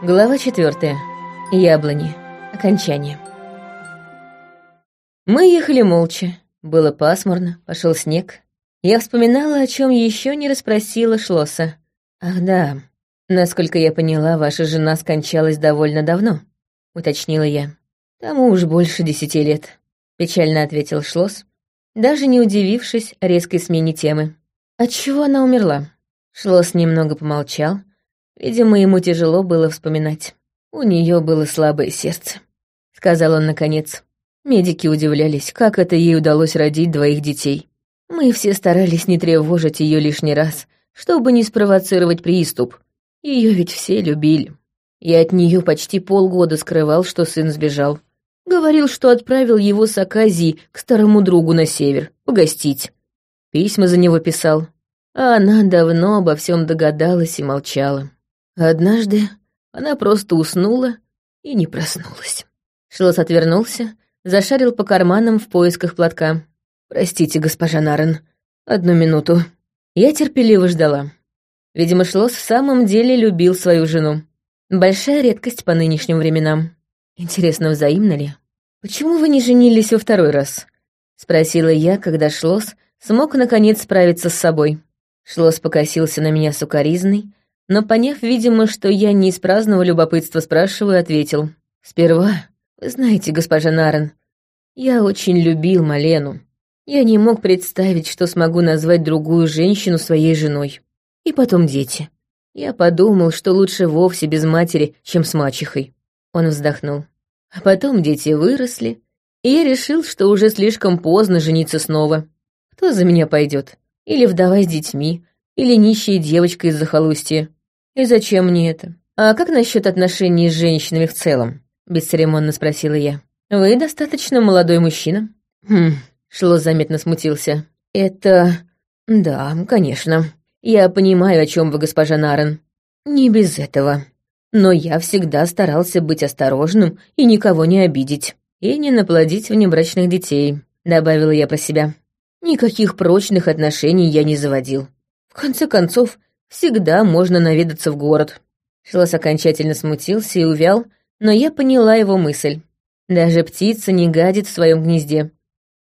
Глава четвертая. Яблони. Окончание. Мы ехали молча. Было пасмурно, пошел снег. Я вспоминала, о чем еще не расспросила Шлосса. Ах да, насколько я поняла, ваша жена скончалась довольно давно, уточнила я. Тому уж больше десяти лет, печально ответил Шлосс, даже не удивившись резкой смене темы. От чего она умерла? Шлосс немного помолчал, Видимо, ему тяжело было вспоминать. У нее было слабое сердце, сказал он наконец. Медики удивлялись, как это ей удалось родить двоих детей. Мы все старались не тревожить ее лишний раз, чтобы не спровоцировать приступ. Ее ведь все любили. Я от нее почти полгода скрывал, что сын сбежал. Говорил, что отправил его с Аказии к старому другу на север, погостить. Письма за него писал. А она давно обо всем догадалась и молчала. Однажды она просто уснула и не проснулась. Шлос отвернулся, зашарил по карманам в поисках платка. «Простите, госпожа Нарен, одну минуту». Я терпеливо ждала. Видимо, Шлос в самом деле любил свою жену. Большая редкость по нынешним временам. Интересно, взаимно ли? «Почему вы не женились во второй раз?» — спросила я, когда Шлос смог наконец справиться с собой. Шлос покосился на меня сукоризной, но, поняв, видимо, что я не из праздного любопытства спрашиваю, ответил. «Сперва, вы знаете, госпожа Нарен, я очень любил Малену. Я не мог представить, что смогу назвать другую женщину своей женой. И потом дети. Я подумал, что лучше вовсе без матери, чем с мачехой». Он вздохнул. А потом дети выросли, и я решил, что уже слишком поздно жениться снова. Кто за меня пойдет? Или вдова с детьми, или нищая девочка из захолустья. «И зачем мне это? А как насчет отношений с женщинами в целом?» — бесцеремонно спросила я. «Вы достаточно молодой мужчина». «Хм...» — Шло заметно смутился. «Это... да, конечно. Я понимаю, о чем вы, госпожа Нарен. Не без этого. Но я всегда старался быть осторожным и никого не обидеть. И не наплодить внебрачных детей», — добавила я про себя. «Никаких прочных отношений я не заводил. В конце концов, Всегда можно наведаться в город. Шлос окончательно смутился и увял, но я поняла его мысль. Даже птица не гадит в своем гнезде.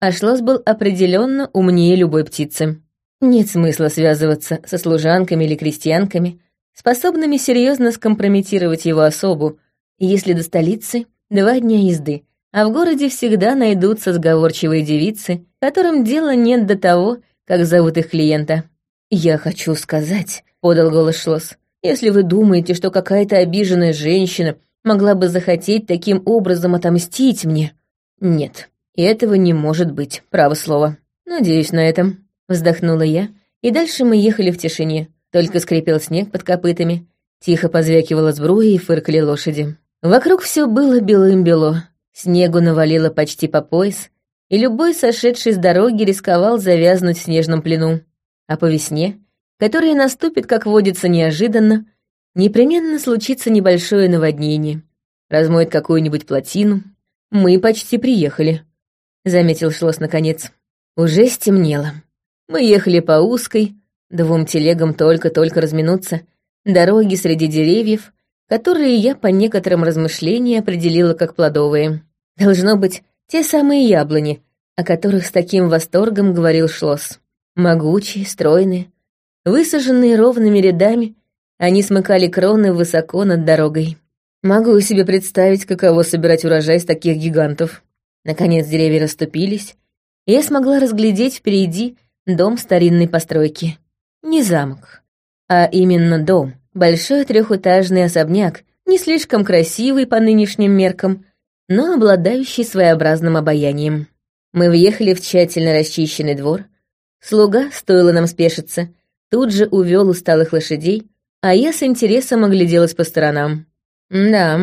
А Шлос был определенно умнее любой птицы. Нет смысла связываться со служанками или крестьянками, способными серьезно скомпрометировать его особу, если до столицы два дня езды, а в городе всегда найдутся сговорчивые девицы, которым дела нет до того, как зовут их клиента. «Я хочу сказать», — подал голос Шлосс, «если вы думаете, что какая-то обиженная женщина могла бы захотеть таким образом отомстить мне, нет, этого не может быть, право слово. Надеюсь на этом», — вздохнула я, и дальше мы ехали в тишине, только скрипел снег под копытами, тихо позвякивала сбруя и фыркали лошади. Вокруг все было белым-бело, снегу навалило почти по пояс, и любой сошедший с дороги рисковал завязнуть в снежном плену а по весне, которая наступит, как водится, неожиданно, непременно случится небольшое наводнение, размоет какую-нибудь плотину. Мы почти приехали, — заметил Шлос наконец. Уже стемнело. Мы ехали по узкой, двум телегам только-только разминуться, дороги среди деревьев, которые я по некоторым размышлениям определила как плодовые. Должно быть, те самые яблони, о которых с таким восторгом говорил Шлос. Могучие, стройные, высаженные ровными рядами, они смыкали кроны высоко над дорогой. Могу себе представить, каково собирать урожай с таких гигантов. Наконец деревья расступились, и я смогла разглядеть впереди дом старинной постройки. Не замок, а именно дом. Большой трехэтажный особняк, не слишком красивый по нынешним меркам, но обладающий своеобразным обаянием. Мы въехали в тщательно расчищенный двор, Слуга, стоило нам спешиться, тут же увел усталых лошадей, а я с интересом огляделась по сторонам. Да,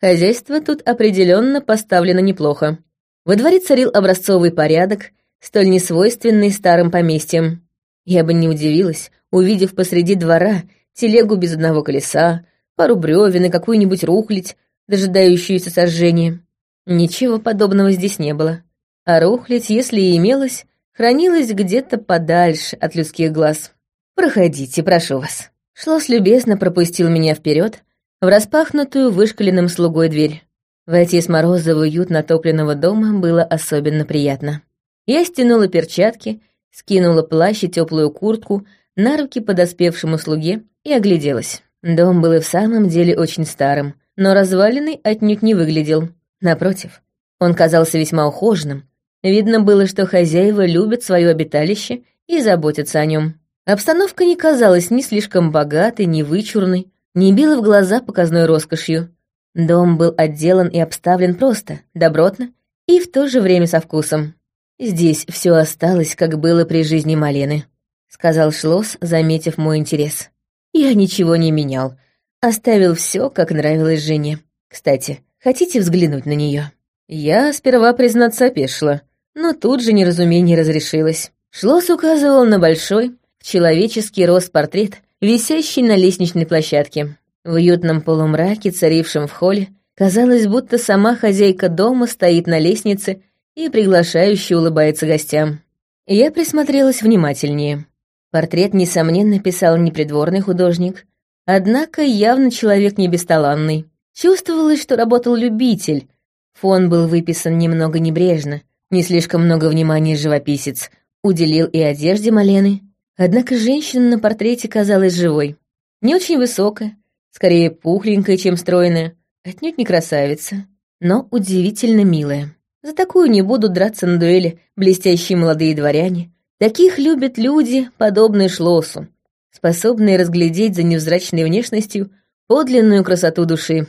хозяйство тут определенно поставлено неплохо. Во дворе царил образцовый порядок, столь несвойственный старым поместьям. Я бы не удивилась, увидев посреди двора телегу без одного колеса, пару бревен и какую-нибудь рухлядь, дожидающуюся сожжения. Ничего подобного здесь не было. А рухлядь, если и имелась, хранилась где-то подальше от людских глаз. «Проходите, прошу вас». Шлос любезно пропустил меня вперед, в распахнутую вышкаленным слугой дверь. Войти с мороза в уют натопленного дома было особенно приятно. Я стянула перчатки, скинула плащ и теплую куртку на руки подоспевшему слуге и огляделась. Дом был и в самом деле очень старым, но разваленный отнюдь не выглядел. Напротив, он казался весьма ухоженным. Видно было, что хозяева любят свое обиталище и заботятся о нем. Обстановка не казалась ни слишком богатой, ни вычурной, не била в глаза показной роскошью. Дом был отделан и обставлен просто, добротно и в то же время со вкусом. Здесь все осталось, как было при жизни Малены, сказал Шлосс, заметив мой интерес. Я ничего не менял, оставил все, как нравилось жене. Кстати, хотите взглянуть на нее? Я сперва, признаться, опешила, но тут же неразумение разрешилось. Шлосс указывал на большой, человеческий рост портрет, висящий на лестничной площадке. В уютном полумраке, царившем в холле, казалось, будто сама хозяйка дома стоит на лестнице и приглашающе улыбается гостям. Я присмотрелась внимательнее. Портрет, несомненно, писал не придворный художник, однако явно человек не бесталанный. Чувствовалось, что работал любитель. Фон был выписан немного небрежно, не слишком много внимания живописец уделил и одежде Малены, Однако женщина на портрете казалась живой. Не очень высокая, скорее пухленькая, чем стройная, отнюдь не красавица, но удивительно милая. За такую не будут драться на дуэли блестящие молодые дворяне. Таких любят люди, подобные Шлосу, способные разглядеть за невзрачной внешностью подлинную красоту души.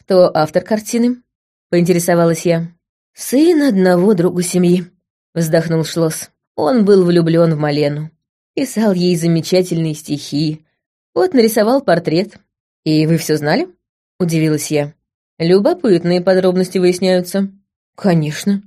Кто автор картины? Поинтересовалась я. Сын одного друга семьи, вздохнул Шлос. Он был влюблен в Малену писал ей замечательные стихи. Вот нарисовал портрет. И вы все знали? Удивилась я. Любопытные подробности выясняются. Конечно.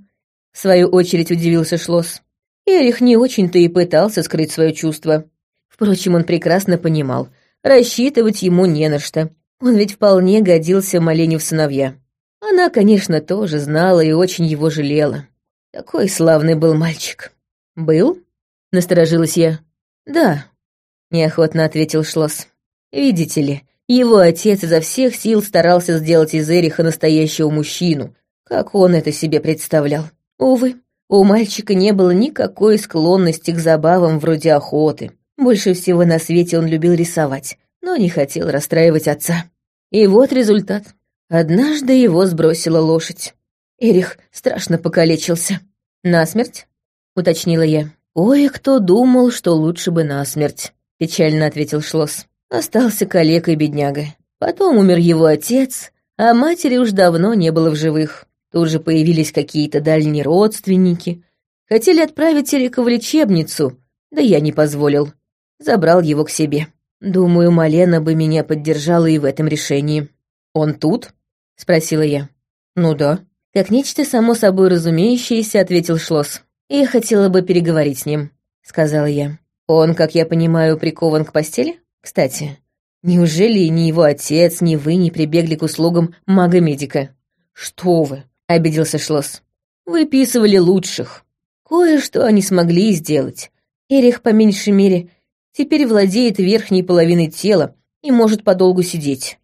В свою очередь удивился Шлосс. Эрих не очень-то и пытался скрыть свое чувство. Впрочем, он прекрасно понимал, рассчитывать ему не на что. Он ведь вполне годился Малене в сыновья. Она, конечно, тоже знала и очень его жалела. Такой славный был мальчик. «Был?» — насторожилась я. «Да», — неохотно ответил Шлосс. «Видите ли, его отец изо всех сил старался сделать из Эриха настоящего мужчину, как он это себе представлял. Увы, у мальчика не было никакой склонности к забавам вроде охоты. Больше всего на свете он любил рисовать, но не хотел расстраивать отца. И вот результат. Однажды его сбросила лошадь. Эрих страшно покалечился. «Насмерть?» — уточнила я. «Ой, кто думал, что лучше бы насмерть», — печально ответил Шлосс. Остался калекой бедняга. Потом умер его отец, а матери уж давно не было в живых. Тут же появились какие-то дальние родственники. Хотели отправить Эрика в лечебницу, да я не позволил. Забрал его к себе. Думаю, Малена бы меня поддержала и в этом решении. «Он тут?» — спросила я. «Ну да». Как нечто само собой разумеющееся, ответил Шлосс. «Я хотела бы переговорить с ним», — сказала я. «Он, как я понимаю, прикован к постели? Кстати, неужели ни его отец, ни вы не прибегли к услугам мага-медика?» «Что вы?» — обиделся Шлосс. «Выписывали лучших. Кое-что они смогли сделать. Эрих, по меньшей мере, теперь владеет верхней половиной тела и может подолгу сидеть.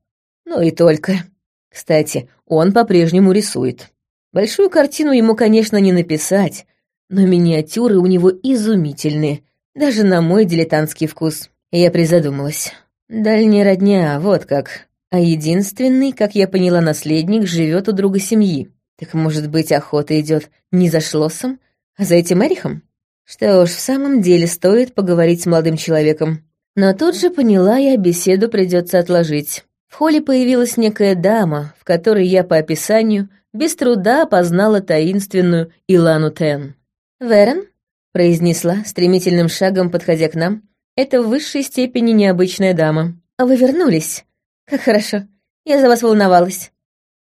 Но и только. Кстати, он по-прежнему рисует. Большую картину ему, конечно, не написать, но миниатюры у него изумительные, даже на мой дилетантский вкус. Я призадумалась. Дальняя родня, вот как. А единственный, как я поняла, наследник живет у друга семьи. Так, может быть, охота идет не за Шлоссом, а за этим Эрихом? Что ж, в самом деле стоит поговорить с молодым человеком. Но тут же поняла я, беседу придется отложить. В холле появилась некая дама, в которой я по описанию без труда познала таинственную Илану Тен. «Верен?» — произнесла, стремительным шагом подходя к нам. «Это в высшей степени необычная дама. А вы вернулись? Как хорошо. Я за вас волновалась.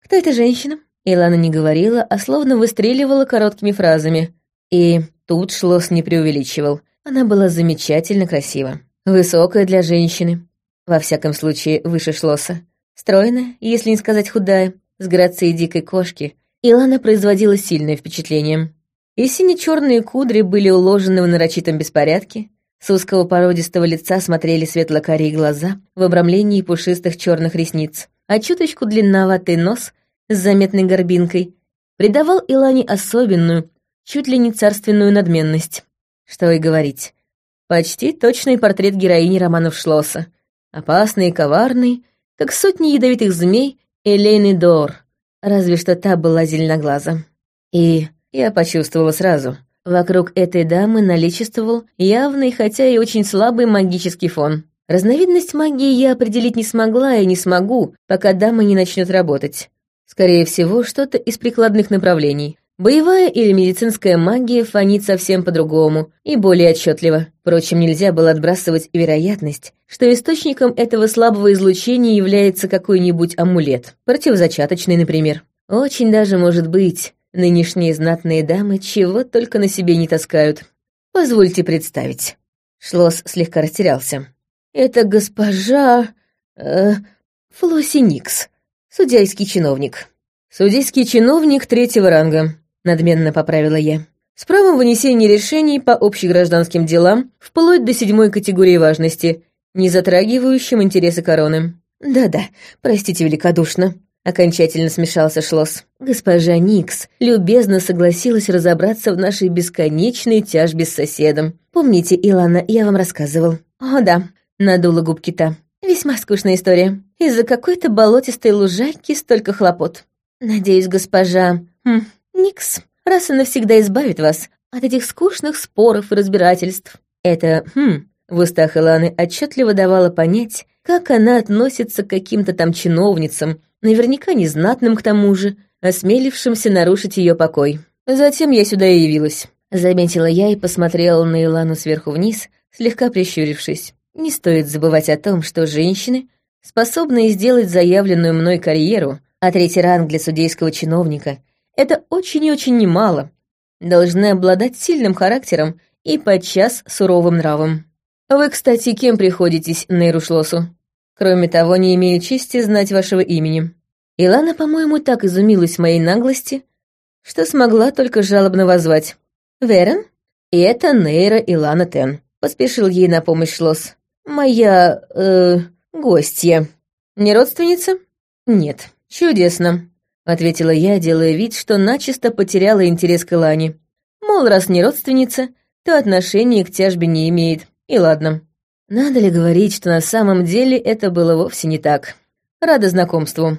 Кто эта женщина?» Илана не говорила, а словно выстреливала короткими фразами. И тут Шлос не преувеличивал. Она была замечательно красива. Высокая для женщины. Во всяком случае, выше Шлоса. Стройная, если не сказать худая, с грацией дикой кошки. Илана производила сильное впечатление и сине-черные кудри были уложены в нарочитом беспорядке, с узкого породистого лица смотрели светло-карие глаза в обрамлении пушистых черных ресниц. а чуточку длинноватый нос с заметной горбинкой придавал Илане особенную, чуть ли не царственную надменность. Что и говорить. Почти точный портрет героини романов Шлосса. Опасный и коварный, как сотни ядовитых змей Элейны Дор, разве что та была зеленоглаза. И я почувствовала сразу. Вокруг этой дамы наличествовал явный, хотя и очень слабый магический фон. Разновидность магии я определить не смогла и не смогу, пока дама не начнет работать. Скорее всего, что-то из прикладных направлений. Боевая или медицинская магия фонит совсем по-другому и более отчетливо. Впрочем, нельзя было отбрасывать вероятность, что источником этого слабого излучения является какой-нибудь амулет, противозачаточный, например. Очень даже может быть, нынешние знатные дамы чего только на себе не таскают. Позвольте представить. Шлос слегка растерялся. Это госпожа... Э, Флосси Никс, судейский чиновник. Судейский чиновник третьего ранга, надменно поправила я. С правом вынесения решений по общегражданским делам вплоть до седьмой категории важности, не затрагивающим интересы короны. Да-да, простите великодушно. Окончательно смешался Шлосс. Госпожа Никс любезно согласилась разобраться в нашей бесконечной тяжбе с соседом. Помните, Илана, я вам рассказывал. О, да, Надула губки та. Весьма скучная история. Из-за какой-то болотистой лужайки столько хлопот. Надеюсь, госпожа... Хм, Никс раз и навсегда избавит вас от этих скучных споров и разбирательств. Это «хм» в устах Иланы отчетливо давала понять, как она относится к каким-то там чиновницам, наверняка незнатным к тому же, осмелившимся нарушить ее покой. Затем я сюда и явилась. Заметила я и посмотрела на Илану сверху вниз, слегка прищурившись. Не стоит забывать о том, что женщины, способные сделать заявленную мной карьеру, а третий ранг для судейского чиновника — это очень и очень немало, должны обладать сильным характером и подчас суровым нравом. Вы, кстати, кем приходитесь Нейру Шлосу? Кроме того, не имею чести знать вашего имени. Илана, по-моему, так изумилась моей наглости, что смогла только жалобно возвать. «Верен?» «И это Нейра Илана Тен», — поспешил ей на помощь Шлос. «Моя... э... гостья. Не родственница?» «Нет. Чудесно», — ответила я, делая вид, что начисто потеряла интерес к Илане. Мол, раз не родственница, то отношения к тяжбе не имеет. И ладно. Надо ли говорить, что на самом деле это было вовсе не так? Рада знакомству.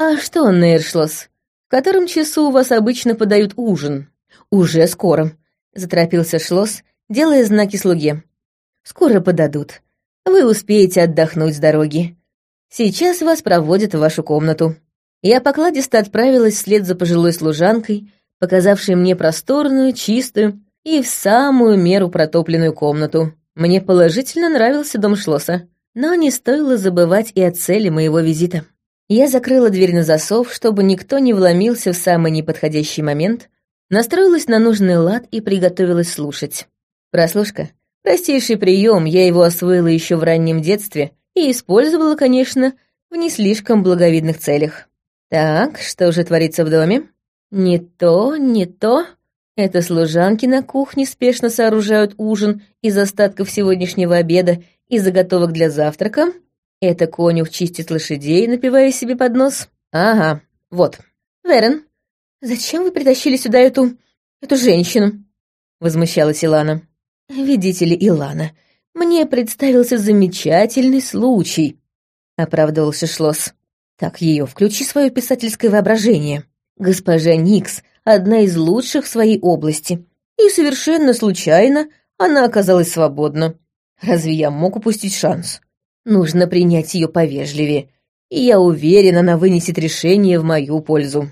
А что, Нейршлос, в котором часу у вас обычно подают ужин? Уже скоро, заторопился Шлос, делая знаки слуге. Скоро подадут. Вы успеете отдохнуть с дороги. Сейчас вас проводят в вашу комнату». Я покладисто отправилась вслед за пожилой служанкой, показавшей мне просторную, чистую и в самую меру протопленную комнату. Мне положительно нравился дом Шлосса, но не стоило забывать и о цели моего визита. Я закрыла дверь на засов, чтобы никто не вломился в самый неподходящий момент, настроилась на нужный лад и приготовилась слушать. «Прослушка, Простейший прием, я его освоила еще в раннем детстве и использовала, конечно, в не слишком благовидных целях. Так, что же творится в доме? Не то, не то. Это служанки на кухне спешно сооружают ужин из остатков сегодняшнего обеда и заготовок для завтрака. Это конюх чистит лошадей, напивая себе под нос. Ага, вот. Верен, зачем вы притащили сюда эту... эту женщину? Возмущалась Илана. «Видите ли, Илана, мне представился замечательный случай», — оправдывался Шлосс. «Так ее, включи свое писательское воображение. Госпожа Никс — одна из лучших в своей области, и совершенно случайно она оказалась свободна. Разве я мог упустить шанс? Нужно принять ее повежливее, и я уверена, она вынесет решение в мою пользу».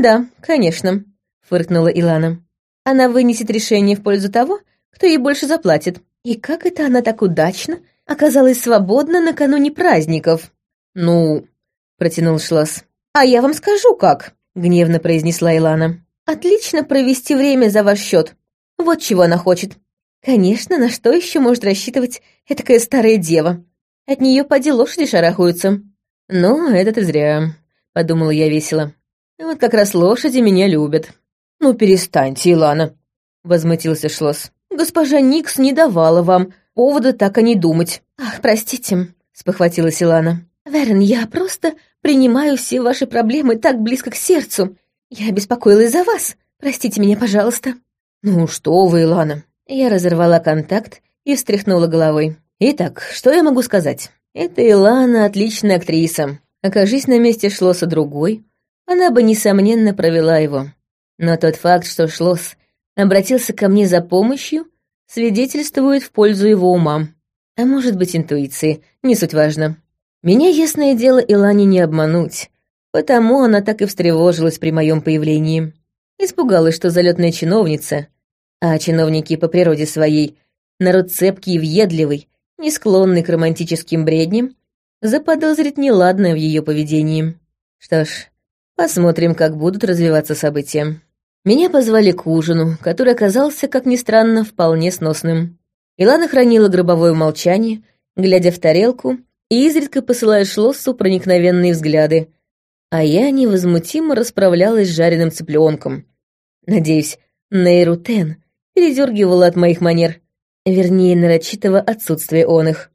«Да, конечно», — фыркнула Илана. «Она вынесет решение в пользу того, кто ей больше заплатит. И как это она так удачно оказалась свободна накануне праздников? Ну, протянул Шласс. А я вам скажу как, гневно произнесла Илана. Отлично провести время за ваш счет. Вот чего она хочет. Конечно, на что еще может рассчитывать этакая старая дева? От нее поди лошади шарахаются. Ну, это ты зря, подумала я весело. Вот как раз лошади меня любят. Ну, перестаньте, Илана, возмутился Шлосс. Госпожа Никс не давала вам повода так о ней думать. Ах, простите, спохватилась Илана. Верн, я просто принимаю все ваши проблемы так близко к сердцу. Я беспокоилась за вас. Простите меня, пожалуйста». «Ну что вы, Илана?» Я разорвала контакт и встряхнула головой. «Итак, что я могу сказать? Это Илана отличная актриса. Окажись на месте Шлоса другой, она бы, несомненно, провела его. Но тот факт, что Шлос обратился ко мне за помощью, свидетельствует в пользу его ума. А может быть, интуиции, не суть важно. Меня, ясное дело, Илане не обмануть, потому она так и встревожилась при моем появлении. Испугалась, что залетная чиновница, а чиновники по природе своей, народ цепкий и въедливый, не склонный к романтическим бредням, заподозрит неладное в ее поведении. Что ж, посмотрим, как будут развиваться события. Меня позвали к ужину, который оказался, как ни странно, вполне сносным. Илана хранила гробовое молчание, глядя в тарелку и изредка посылая Шлоссу проникновенные взгляды, а я невозмутимо расправлялась с жареным цыпленком. Надеюсь, Нейру Тен передергивала от моих манер, вернее, нарочитого отсутствия он их,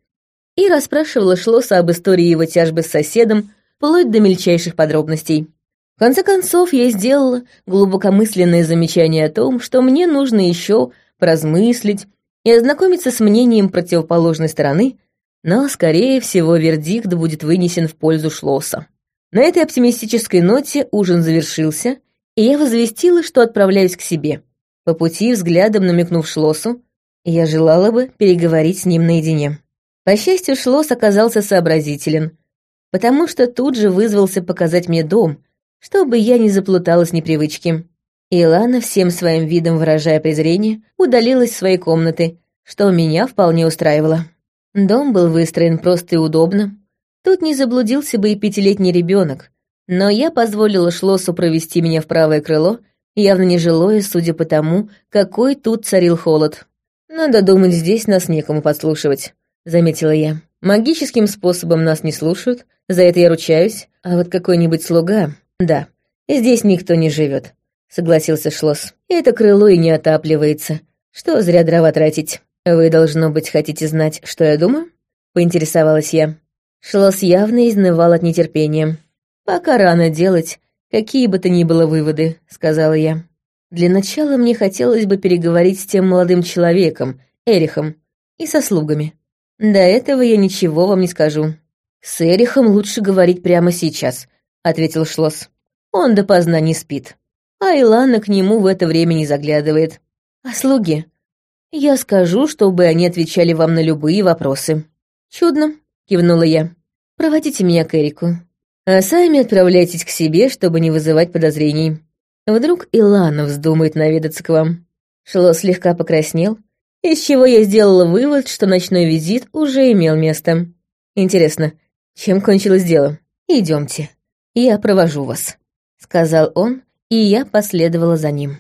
и расспрашивала Шлосса об истории его тяжбы с соседом, вплоть до мельчайших подробностей. В конце концов, я сделала глубокомысленное замечание о том, что мне нужно еще поразмыслить и ознакомиться с мнением противоположной стороны, но, скорее всего, вердикт будет вынесен в пользу Шлосса. На этой оптимистической ноте ужин завершился, и я возвестила, что отправляюсь к себе. По пути, взглядом намекнув Шлоссу, я желала бы переговорить с ним наедине. По счастью, Шлосс оказался сообразителен, потому что тут же вызвался показать мне дом, чтобы я не заплутала с непривычки. Илана, всем своим видом выражая презрение, удалилась в свои комнаты, что меня вполне устраивало. Дом был выстроен просто и удобно. Тут не заблудился бы и пятилетний ребенок, но я позволила Шлосу провести меня в правое крыло, явно не жилое, судя по тому, какой тут царил холод. «Надо думать, здесь нас некому подслушивать», — заметила я. «Магическим способом нас не слушают, за это я ручаюсь, а вот какой-нибудь слуга...» «Да, здесь никто не живет», — согласился Шлос. «Это крыло и не отапливается. Что зря дрова тратить?» «Вы, должно быть, хотите знать, что я думаю?» — поинтересовалась я. Шлос явно изнывал от нетерпения. «Пока рано делать, какие бы то ни было выводы», — сказала я. «Для начала мне хотелось бы переговорить с тем молодым человеком, Эрихом, и со слугами. До этого я ничего вам не скажу». «С Эрихом лучше говорить прямо сейчас», — ответил Шлос. «Он допоздна не спит, а Илана к нему в это время не заглядывает. А слуги? Я скажу, чтобы они отвечали вам на любые вопросы. Чудно, кивнула я. Проводите меня к Эрику. А сами отправляйтесь к себе, чтобы не вызывать подозрений. Вдруг Илана вздумает наведаться к вам. Шло слегка покраснел, из чего я сделала вывод, что ночной визит уже имел место. Интересно, чем кончилось дело? Идемте, я провожу вас, сказал он, и я последовала за ним.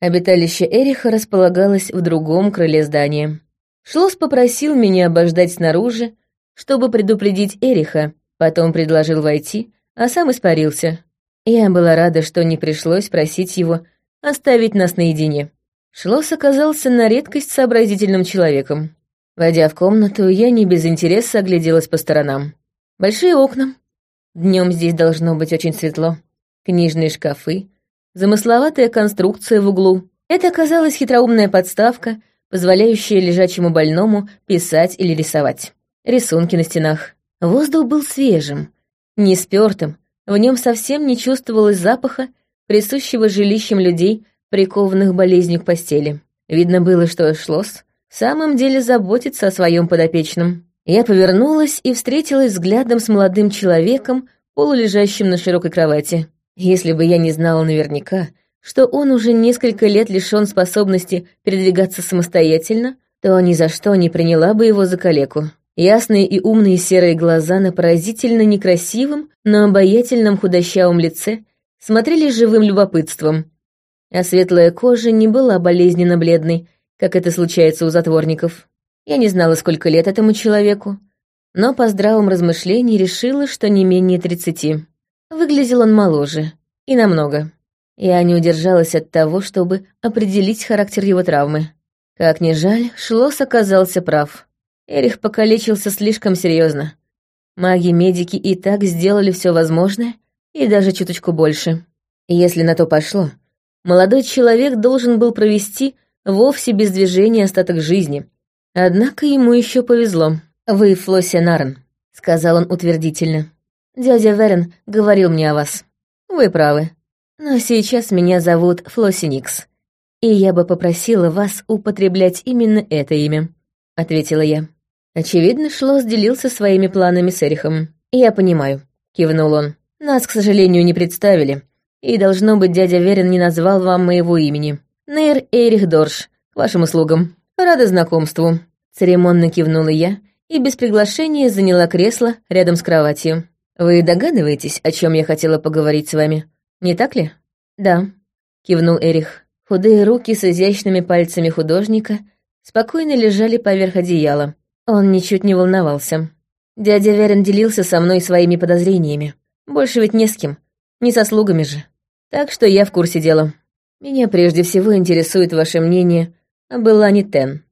Обиталище Эриха располагалось в другом крыле здания. Шлос попросил меня обождать снаружи, чтобы предупредить Эриха, потом предложил войти, а сам испарился. Я была рада, что не пришлось просить его оставить нас наедине. Шлос оказался на редкость сообразительным человеком. Войдя в комнату, я не без интереса огляделась по сторонам. Большие окна. Днем здесь должно быть очень светло. Книжные шкафы, замысловатая конструкция в углу. Это оказалась хитроумная подставка, позволяющая лежачему больному писать или рисовать. Рисунки на стенах. Воздух был свежим, не спёртым, в нем совсем не чувствовалось запаха, присущего жилищам людей, прикованных болезнью к постели. Видно было, что Шлосс в самом деле заботится о своем подопечном. Я повернулась и встретилась взглядом с молодым человеком, полулежащим на широкой кровати. Если бы я не знала наверняка, что он уже несколько лет лишён способности передвигаться самостоятельно, то ни за что не приняла бы его за калеку. Ясные и умные серые глаза на поразительно некрасивом, но обаятельном худощавом лице смотрели живым любопытством, а светлая кожа не была болезненно бледной, как это случается у затворников. Я не знала, сколько лет этому человеку, но по здравом размышлении решила, что не менее тридцати. Выглядел он моложе. И намного. Я не удержалась от того, чтобы определить характер его травмы. Как ни жаль, Шлос оказался прав. Эрих покалечился слишком серьезно. Маги-медики и так сделали все возможное, и даже чуточку больше. Если на то пошло, молодой человек должен был провести вовсе без движения остаток жизни. Однако ему еще повезло. «Вы Флоссия Нарн», — сказал он утвердительно. «Дядя Верен говорил мне о вас. Вы правы. Но сейчас меня зовут Флосси Никс, и я бы попросила вас употреблять именно это имя», — ответила я. Очевидно, Шлосс делился своими планами с Эрихом. «Я понимаю», — кивнул он. «Нас, к сожалению, не представили, и, должно быть, дядя Верен не назвал вам моего имени. Нейр Эрих Дорш, к вашим услугам. Рада знакомству». Церемонно кивнула я и без приглашения заняла кресло рядом с кроватью. «Вы догадываетесь, о чем я хотела поговорить с вами, не так ли?» «Да», — кивнул Эрих. Худые руки с изящными пальцами художника спокойно лежали поверх одеяла. Он ничуть не волновался. Дядя Верен делился со мной своими подозрениями. Больше ведь не с кем, не со слугами же. Так что я в курсе дела. Меня прежде всего интересует ваше мнение об Илане Тен,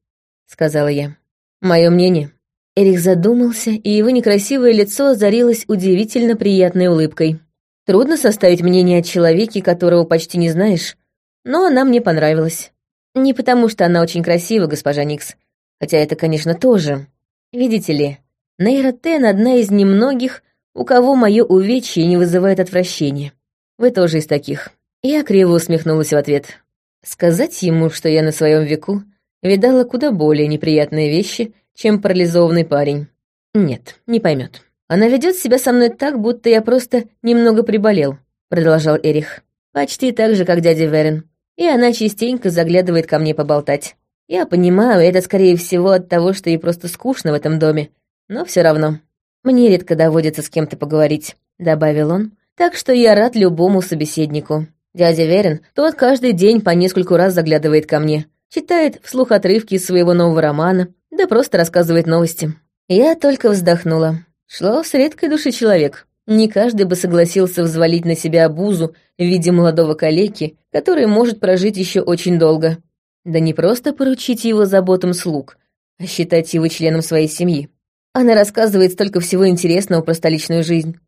сказала я. Мое мнение. Эрих задумался, и его некрасивое лицо озарилось удивительно приятной улыбкой. Трудно составить мнение о человеке, которого почти не знаешь, но она мне понравилась. Не потому, что она очень красива, госпожа Никс, хотя это, конечно, тоже. Видите ли, Нейра Тен одна из немногих, у кого мое увечье не вызывает отвращения. Вы тоже из таких. Я криво усмехнулась в ответ. Сказать ему, что я на своем веку видала куда более неприятные вещи, чем парализованный парень. Нет, не поймет. Она ведет себя со мной так, будто я просто немного приболел, продолжал Эрих. Почти так же, как дядя Верен и она частенько заглядывает ко мне поболтать. Я понимаю, это скорее всего от того, что ей просто скучно в этом доме, но все равно. Мне редко доводится с кем-то поговорить», — добавил он, «так что я рад любому собеседнику. Дядя Верен, тот каждый день по нескольку раз заглядывает ко мне, читает вслух отрывки из своего нового романа, да просто рассказывает новости». Я только вздохнула. Шло с редкой души человек. Не каждый бы согласился взвалить на себя обузу в виде молодого калеки, который может прожить еще очень долго. Да не просто поручить его заботам слуг, а считать его членом своей семьи. Она рассказывает столько всего интересного про столичную жизнь,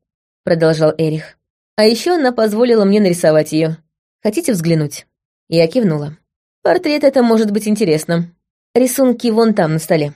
продолжал Эрих. А еще она позволила мне нарисовать ее. Хотите взглянуть? Я кивнула. Портрет это может быть интересно. Рисунки вон там на столе,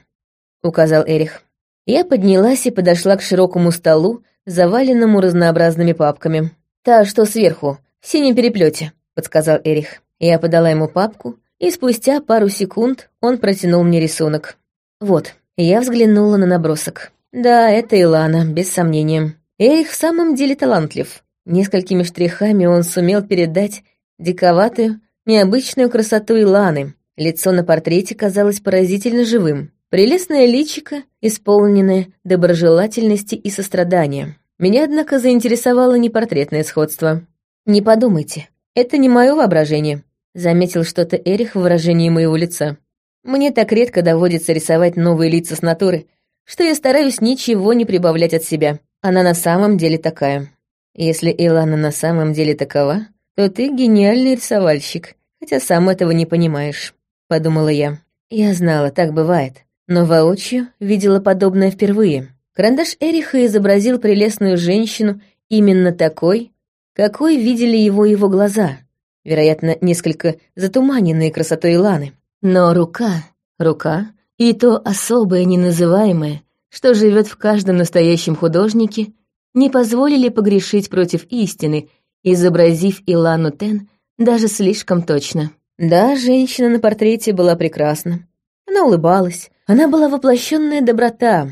указал Эрих. Я поднялась и подошла к широкому столу, заваленному разнообразными папками. «Та, что сверху, в синем переплете», — подсказал Эрих. Я подала ему папку, и спустя пару секунд он протянул мне рисунок. Вот, я взглянула на набросок. Да, это Илана, без сомнения. Эрих в самом деле талантлив. Несколькими штрихами он сумел передать диковатую, необычную красоту Иланы. Лицо на портрете казалось поразительно живым. Прелестное личико, исполненное доброжелательности и сострадания. Меня, однако, заинтересовало не портретное сходство. «Не подумайте, это не мое воображение», — заметил что-то Эрих в выражении моего лица. «Мне так редко доводится рисовать новые лица с натуры, что я стараюсь ничего не прибавлять от себя. Она на самом деле такая. Если Илана на самом деле такова, то ты гениальный рисовальщик, хотя сам этого не понимаешь», — подумала я. Я знала, так бывает но воочию видела подобное впервые. Карандаш Эриха изобразил прелестную женщину именно такой, какой видели его его глаза, вероятно, несколько затуманенные красотой Ланы. Но рука, рука, и то особое неназываемое, что живет в каждом настоящем художнике, не позволили погрешить против истины, изобразив Илану Тен даже слишком точно. Да, женщина на портрете была прекрасна. Она улыбалась, она была воплощенная доброта,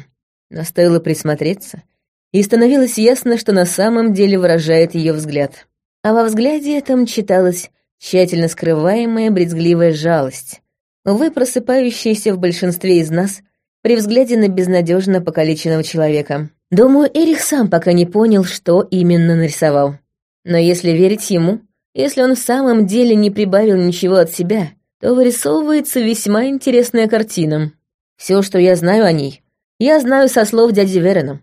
но стоило присмотреться, и становилось ясно, что на самом деле выражает ее взгляд. А во взгляде этом читалась тщательно скрываемая брезгливая жалость, увы, просыпающаяся в большинстве из нас при взгляде на безнадежно покалеченного человека. Думаю, Эрих сам пока не понял, что именно нарисовал. Но если верить ему, если он в самом деле не прибавил ничего от себя, то вырисовывается весьма интересная картина. Все, что я знаю о ней, я знаю со слов дяди Верена.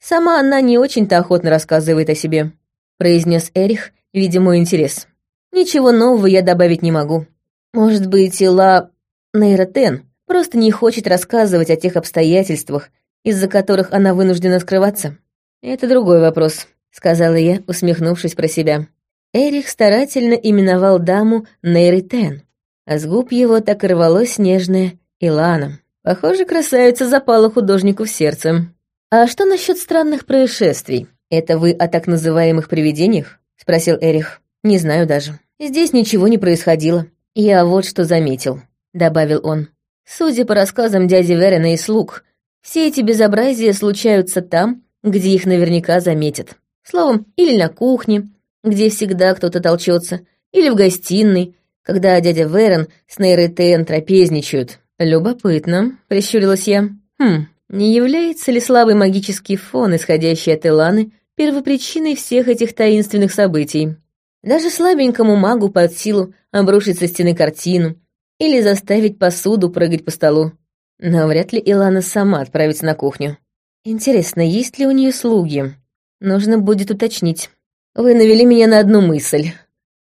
Сама она не очень-то охотно рассказывает о себе», — произнес Эрих, видя мой интерес. «Ничего нового я добавить не могу. Может быть, Ла Нейротен просто не хочет рассказывать о тех обстоятельствах, из-за которых она вынуждена скрываться? Это другой вопрос, сказала я, усмехнувшись про себя. Эрих старательно именовал даму Нейритен, а с губ его так и рвалось нежное Илана. Похоже, красавица запала художнику в сердце. «А что насчет странных происшествий? Это вы о так называемых привидениях?» — спросил Эрих. «Не знаю даже. Здесь ничего не происходило. Я вот что заметил», — добавил он. «Судя по рассказам дяди Верена и слуг, все эти безобразия случаются там, где их наверняка заметят. Словом, или на кухне, где всегда кто-то толчется, или в гостиной, когда дядя Верен с Нейротен трапезничают. Любопытно, прищурилась я. Хм, не является ли слабый магический фон, исходящий от Эланы, первопричиной всех этих таинственных событий? Даже слабенькому магу под силу обрушить со стены картину или заставить посуду прыгать по столу. Но вряд ли Илана сама отправится на кухню. Интересно, есть ли у нее слуги? Нужно будет уточнить. Вы навели меня на одну мысль.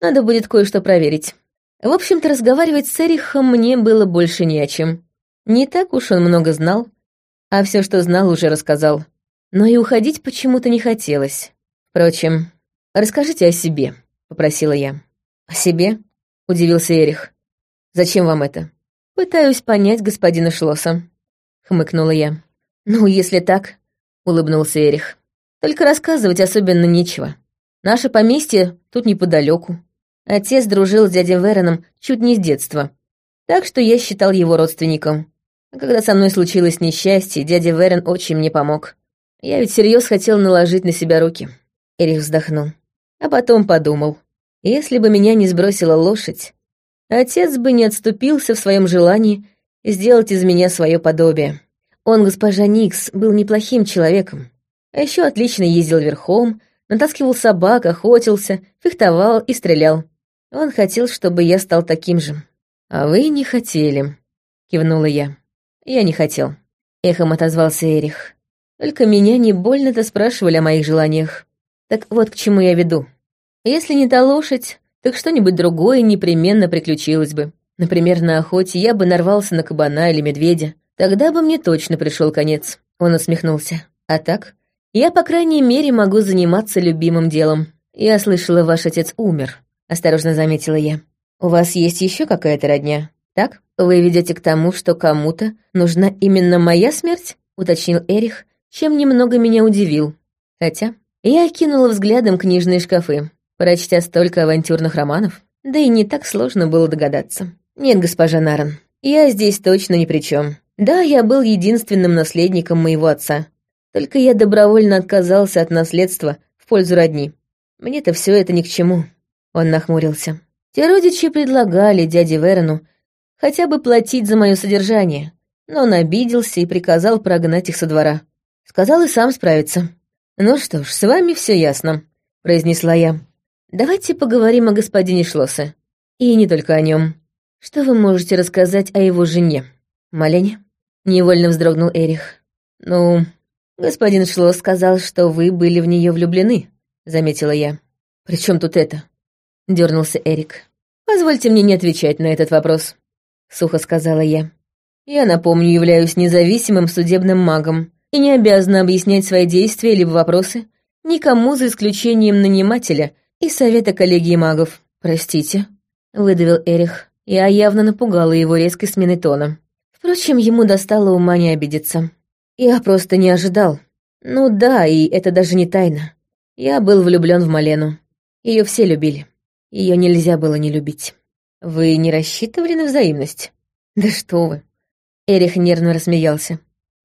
Надо будет кое-что проверить. В общем-то, разговаривать с Эрихом мне было больше не о чем. Не так уж он много знал, а все, что знал, уже рассказал. Но и уходить почему-то не хотелось. Впрочем, расскажите о себе, попросила я. О себе? удивился Эрих. Зачем вам это? Пытаюсь понять господина Шлосса, хмыкнула я. Ну, если так, улыбнулся Эрих. Только рассказывать особенно нечего. Наше поместье тут неподалеку. Отец дружил с дядей Вероном чуть не с детства, так что я считал его родственником. А когда со мной случилось несчастье, дядя Верон очень мне помог. Я ведь всерьез хотел наложить на себя руки. Эрих вздохнул. А потом подумал, если бы меня не сбросила лошадь, отец бы не отступился в своем желании сделать из меня свое подобие. Он, госпожа Никс, был неплохим человеком. А еще отлично ездил верхом, натаскивал собак, охотился, фехтовал и стрелял. Он хотел, чтобы я стал таким же. А вы не хотели, кивнула я. Я не хотел. Эхом отозвался Эрих. Только меня не больно-то спрашивали о моих желаниях. Так вот к чему я веду. Если не та лошадь, так что-нибудь другое непременно приключилось бы. Например, на охоте я бы нарвался на кабана или медведя. Тогда бы мне точно пришел конец. Он усмехнулся. А так, я, по крайней мере, могу заниматься любимым делом. Я слышала, ваш отец умер осторожно заметила я. «У вас есть еще какая-то родня, так? Вы ведете к тому, что кому-то нужна именно моя смерть?» — уточнил Эрих, чем немного меня удивил. Хотя я окинула взглядом книжные шкафы, прочтя столько авантюрных романов, да и не так сложно было догадаться. «Нет, госпожа Наран, я здесь точно ни при чем. Да, я был единственным наследником моего отца, только я добровольно отказался от наследства в пользу родни. Мне-то все это ни к чему». Он нахмурился. Те родичи предлагали дяде Верону хотя бы платить за мое содержание, но он обиделся и приказал прогнать их со двора. Сказал и сам справиться. «Ну что ж, с вами все ясно», — произнесла я. «Давайте поговорим о господине Шлоссе. И не только о нем. Что вы можете рассказать о его жене?» «Малене?» — невольно вздрогнул Эрих. «Ну, господин Шлосс сказал, что вы были в нее влюблены», — заметила я. «При чем тут это?» дернулся Эрик. «Позвольте мне не отвечать на этот вопрос», — сухо сказала я. «Я, напомню, являюсь независимым судебным магом и не обязана объяснять свои действия либо вопросы никому за исключением нанимателя и совета коллегии магов. Простите», — выдавил Эрих. Я явно напугала его резкой сменой тона. Впрочем, ему достало ума не обидеться. Я просто не ожидал. Ну да, и это даже не тайна. Я был влюблен в Малену. Ее все любили. Ее нельзя было не любить. Вы не рассчитывали на взаимность? Да что вы. Эрих нервно рассмеялся.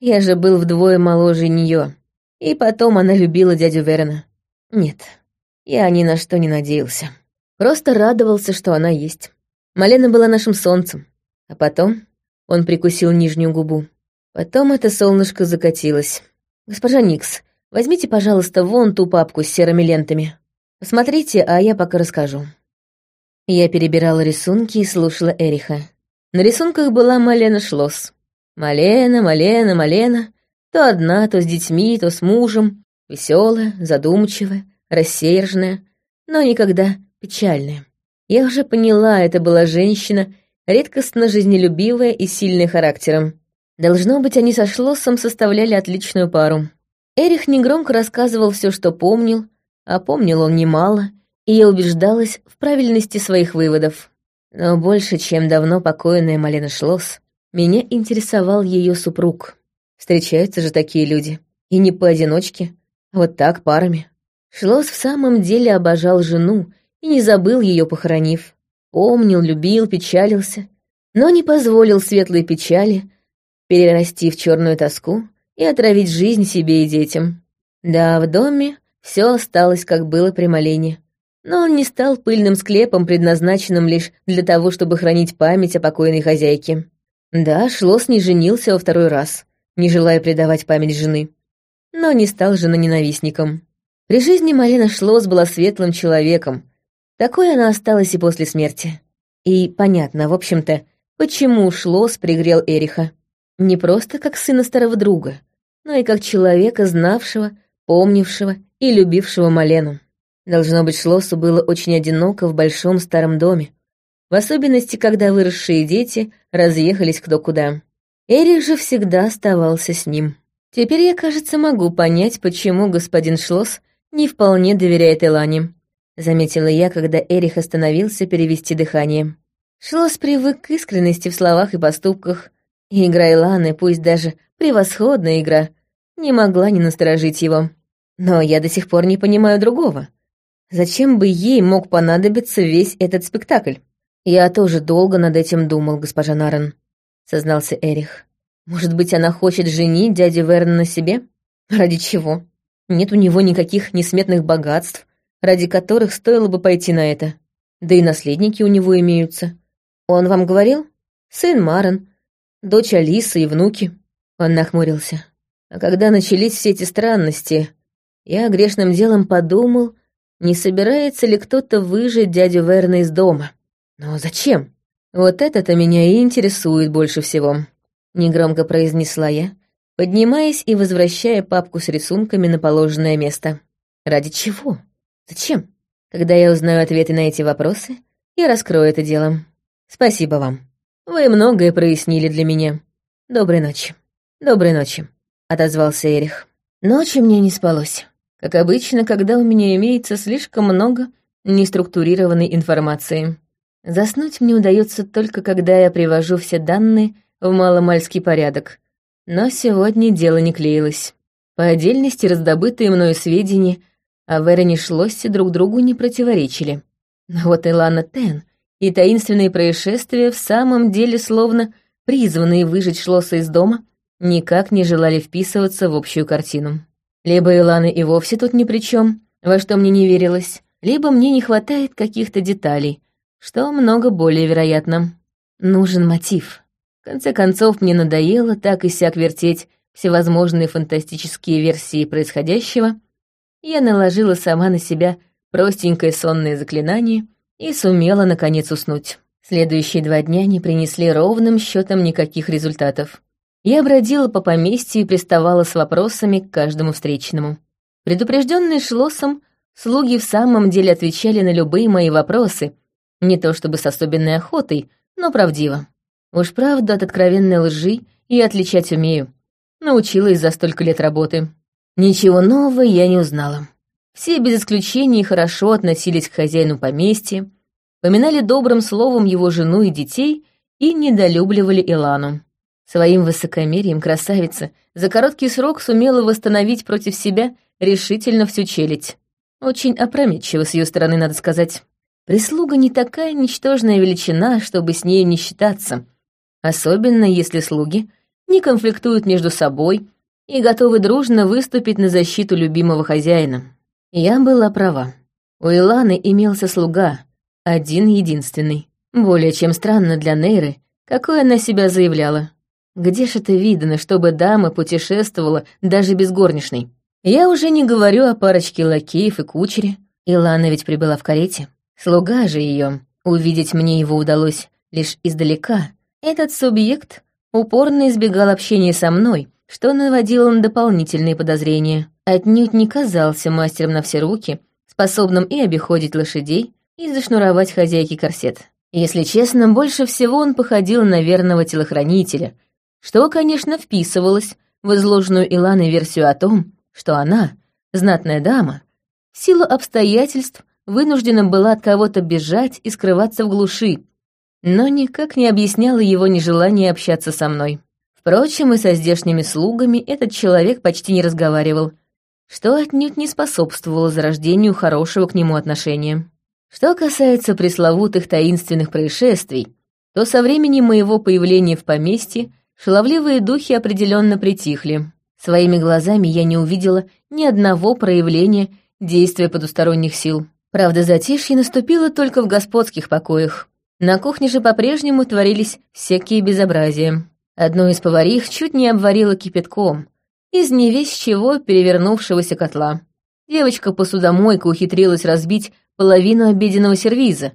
Я же был вдвое моложе нее. И потом она любила дядю Верена. Нет, я ни на что не надеялся. Просто радовался, что она есть. Малена была нашим солнцем. А потом он прикусил нижнюю губу. Потом это солнышко закатилось. «Госпожа Никс, возьмите, пожалуйста, вон ту папку с серыми лентами. Смотрите, а я пока расскажу. Я перебирала рисунки и слушала Эриха. На рисунках была Малена Шлосс. Малена, Малена, Малена. То одна, то с детьми, то с мужем. Веселая, задумчивая, рассерженная, но никогда печальная. Я уже поняла, это была женщина, редкостно жизнелюбивая и сильная характером. Должно быть, они со Шлоссом составляли отличную пару. Эрих негромко рассказывал все, что помнил, а помнил он немало, и я убеждалась в правильности своих выводов. Но больше, чем давно покойная Малена Шлосс, меня интересовал ее супруг. Встречаются же такие люди. И не поодиночке, а вот так парами. Шлосс в самом деле обожал жену и не забыл ее похоронив. Помнил, любил, печалился, но не позволил светлой печали перерасти в черную тоску и отравить жизнь себе и детям. Да, в доме все осталось, как было при Малене. Но он не стал пыльным склепом, предназначенным лишь для того, чтобы хранить память о покойной хозяйке. Да, Шлос не женился во второй раз, не желая предавать память жены. Но не стал женоненавистником. При жизни Малена Шлос была светлым человеком. Такой она осталась и после смерти. И понятно, в общем-то, почему Шлос пригрел Эриха. Не просто как сына старого друга, но и как человека, знавшего, помнившего и любившего Малену. Должно быть, Шлосу было очень одиноко в большом старом доме, в особенности, когда выросшие дети разъехались кто куда. Эрих же всегда оставался с ним. Теперь я, кажется, могу понять, почему господин Шлос не вполне доверяет Элане. Заметила я, когда Эрих остановился перевести дыхание. Шлос привык к искренности в словах и поступках, и игра Иланы, пусть даже превосходная игра, не могла не насторожить его. Но я до сих пор не понимаю другого. Зачем бы ей мог понадобиться весь этот спектакль? Я тоже долго над этим думал, госпожа Нарен, сознался Эрих. Может быть, она хочет женить дядю Верна на себе? Ради чего? Нет у него никаких несметных богатств, ради которых стоило бы пойти на это. Да и наследники у него имеются. Он вам говорил? Сын Марен, дочь Алисы и внуки. Он нахмурился. А когда начались все эти странности, я грешным делом подумал, не собирается ли кто-то выжить дядю Верна из дома. Но зачем? Вот это-то меня и интересует больше всего. Негромко произнесла я, поднимаясь и возвращая папку с рисунками на положенное место. Ради чего? Зачем? Когда я узнаю ответы на эти вопросы, я раскрою это дело. Спасибо вам. Вы многое прояснили для меня. Доброй ночи. Доброй ночи, отозвался Эрих. Ночью мне не спалось. Как обычно, когда у меня имеется слишком много неструктурированной информации. Заснуть мне удается только когда я привожу все данные в маломальский порядок. Но сегодня дело не клеилось. По отдельности раздобытые мною сведения о Вероне Шлоссе друг другу не противоречили. Но вот Илана Тен и таинственные происшествия в самом деле словно призванные выжить Шлосса из дома, никак не желали вписываться в общую картину. Либо Илана и вовсе тут ни при чем, во что мне не верилось, либо мне не хватает каких-то деталей, что много более вероятно. Нужен мотив. В конце концов, мне надоело так и сяк вертеть всевозможные фантастические версии происходящего. Я наложила сама на себя простенькое сонное заклинание и сумела, наконец, уснуть. Следующие два дня не принесли ровным счетом никаких результатов. Я бродила по поместью и приставала с вопросами к каждому встречному. Предупрежденные шлоссом, слуги в самом деле отвечали на любые мои вопросы, не то чтобы с особенной охотой, но правдиво. Уж правду от откровенной лжи и отличать умею. Научилась за столько лет работы. Ничего нового я не узнала. Все без исключения хорошо относились к хозяину поместья, поминали добрым словом его жену и детей и недолюбливали Илану. Своим высокомерием красавица за короткий срок сумела восстановить против себя решительно всю челядь. Очень опрометчиво с ее стороны, надо сказать. Прислуга не такая ничтожная величина, чтобы с ней не считаться, особенно если слуги не конфликтуют между собой и готовы дружно выступить на защиту любимого хозяина. Я была права. У Иланы имелся слуга, один единственный. Более чем странно для Нейры, какой она себя заявляла. Где ж это видно, чтобы дама путешествовала даже без горничной? Я уже не говорю о парочке лакеев и кучере. Илана ведь прибыла в карете. Слуга же ее. Увидеть мне его удалось лишь издалека. Этот субъект упорно избегал общения со мной, что наводило на дополнительные подозрения. Отнюдь не казался мастером на все руки, способным и обиходить лошадей, и зашнуровать хозяйке корсет. Если честно, больше всего он походил на верного телохранителя, что, конечно, вписывалось в изложенную Иланой версию о том, что она, знатная дама, в силу обстоятельств вынуждена была от кого-то бежать и скрываться в глуши, но никак не объясняла его нежелание общаться со мной. Впрочем, и со здешними слугами этот человек почти не разговаривал, что отнюдь не способствовало зарождению хорошего к нему отношения. Что касается пресловутых таинственных происшествий, то со времени моего появления в поместье шаловливые духи определенно притихли. Своими глазами я не увидела ни одного проявления действия потусторонних сил. Правда, затишье наступило только в господских покоях. На кухне же по-прежнему творились всякие безобразия. Одну из поварих чуть не обварила кипятком, из невесть чего перевернувшегося котла. Девочка-посудомойка ухитрилась разбить половину обеденного сервиза,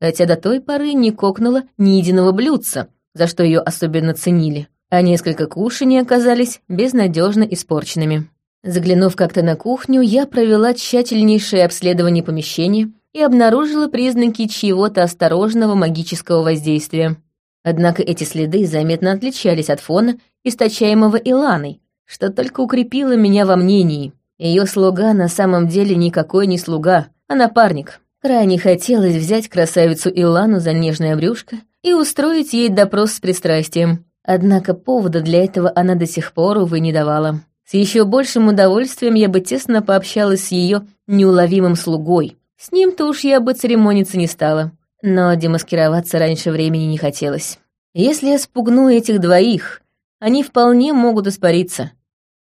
хотя до той поры не кокнула ни единого блюдца, за что ее особенно ценили, а несколько кушаний оказались безнадежно испорченными. Заглянув как-то на кухню, я провела тщательнейшее обследование помещения и обнаружила признаки чьего-то осторожного магического воздействия. Однако эти следы заметно отличались от фона, источаемого Иланой, что только укрепило меня во мнении. Ее слуга на самом деле никакой не слуга, а напарник. Крайне хотелось взять красавицу Илану за нежное брюшко и устроить ей допрос с пристрастием. Однако повода для этого она до сих пор, увы, не давала. С еще большим удовольствием я бы тесно пообщалась с ее неуловимым слугой, с ним-то уж я бы церемониться не стала, но демаскироваться раньше времени не хотелось. Если я спугну этих двоих, они вполне могут испариться.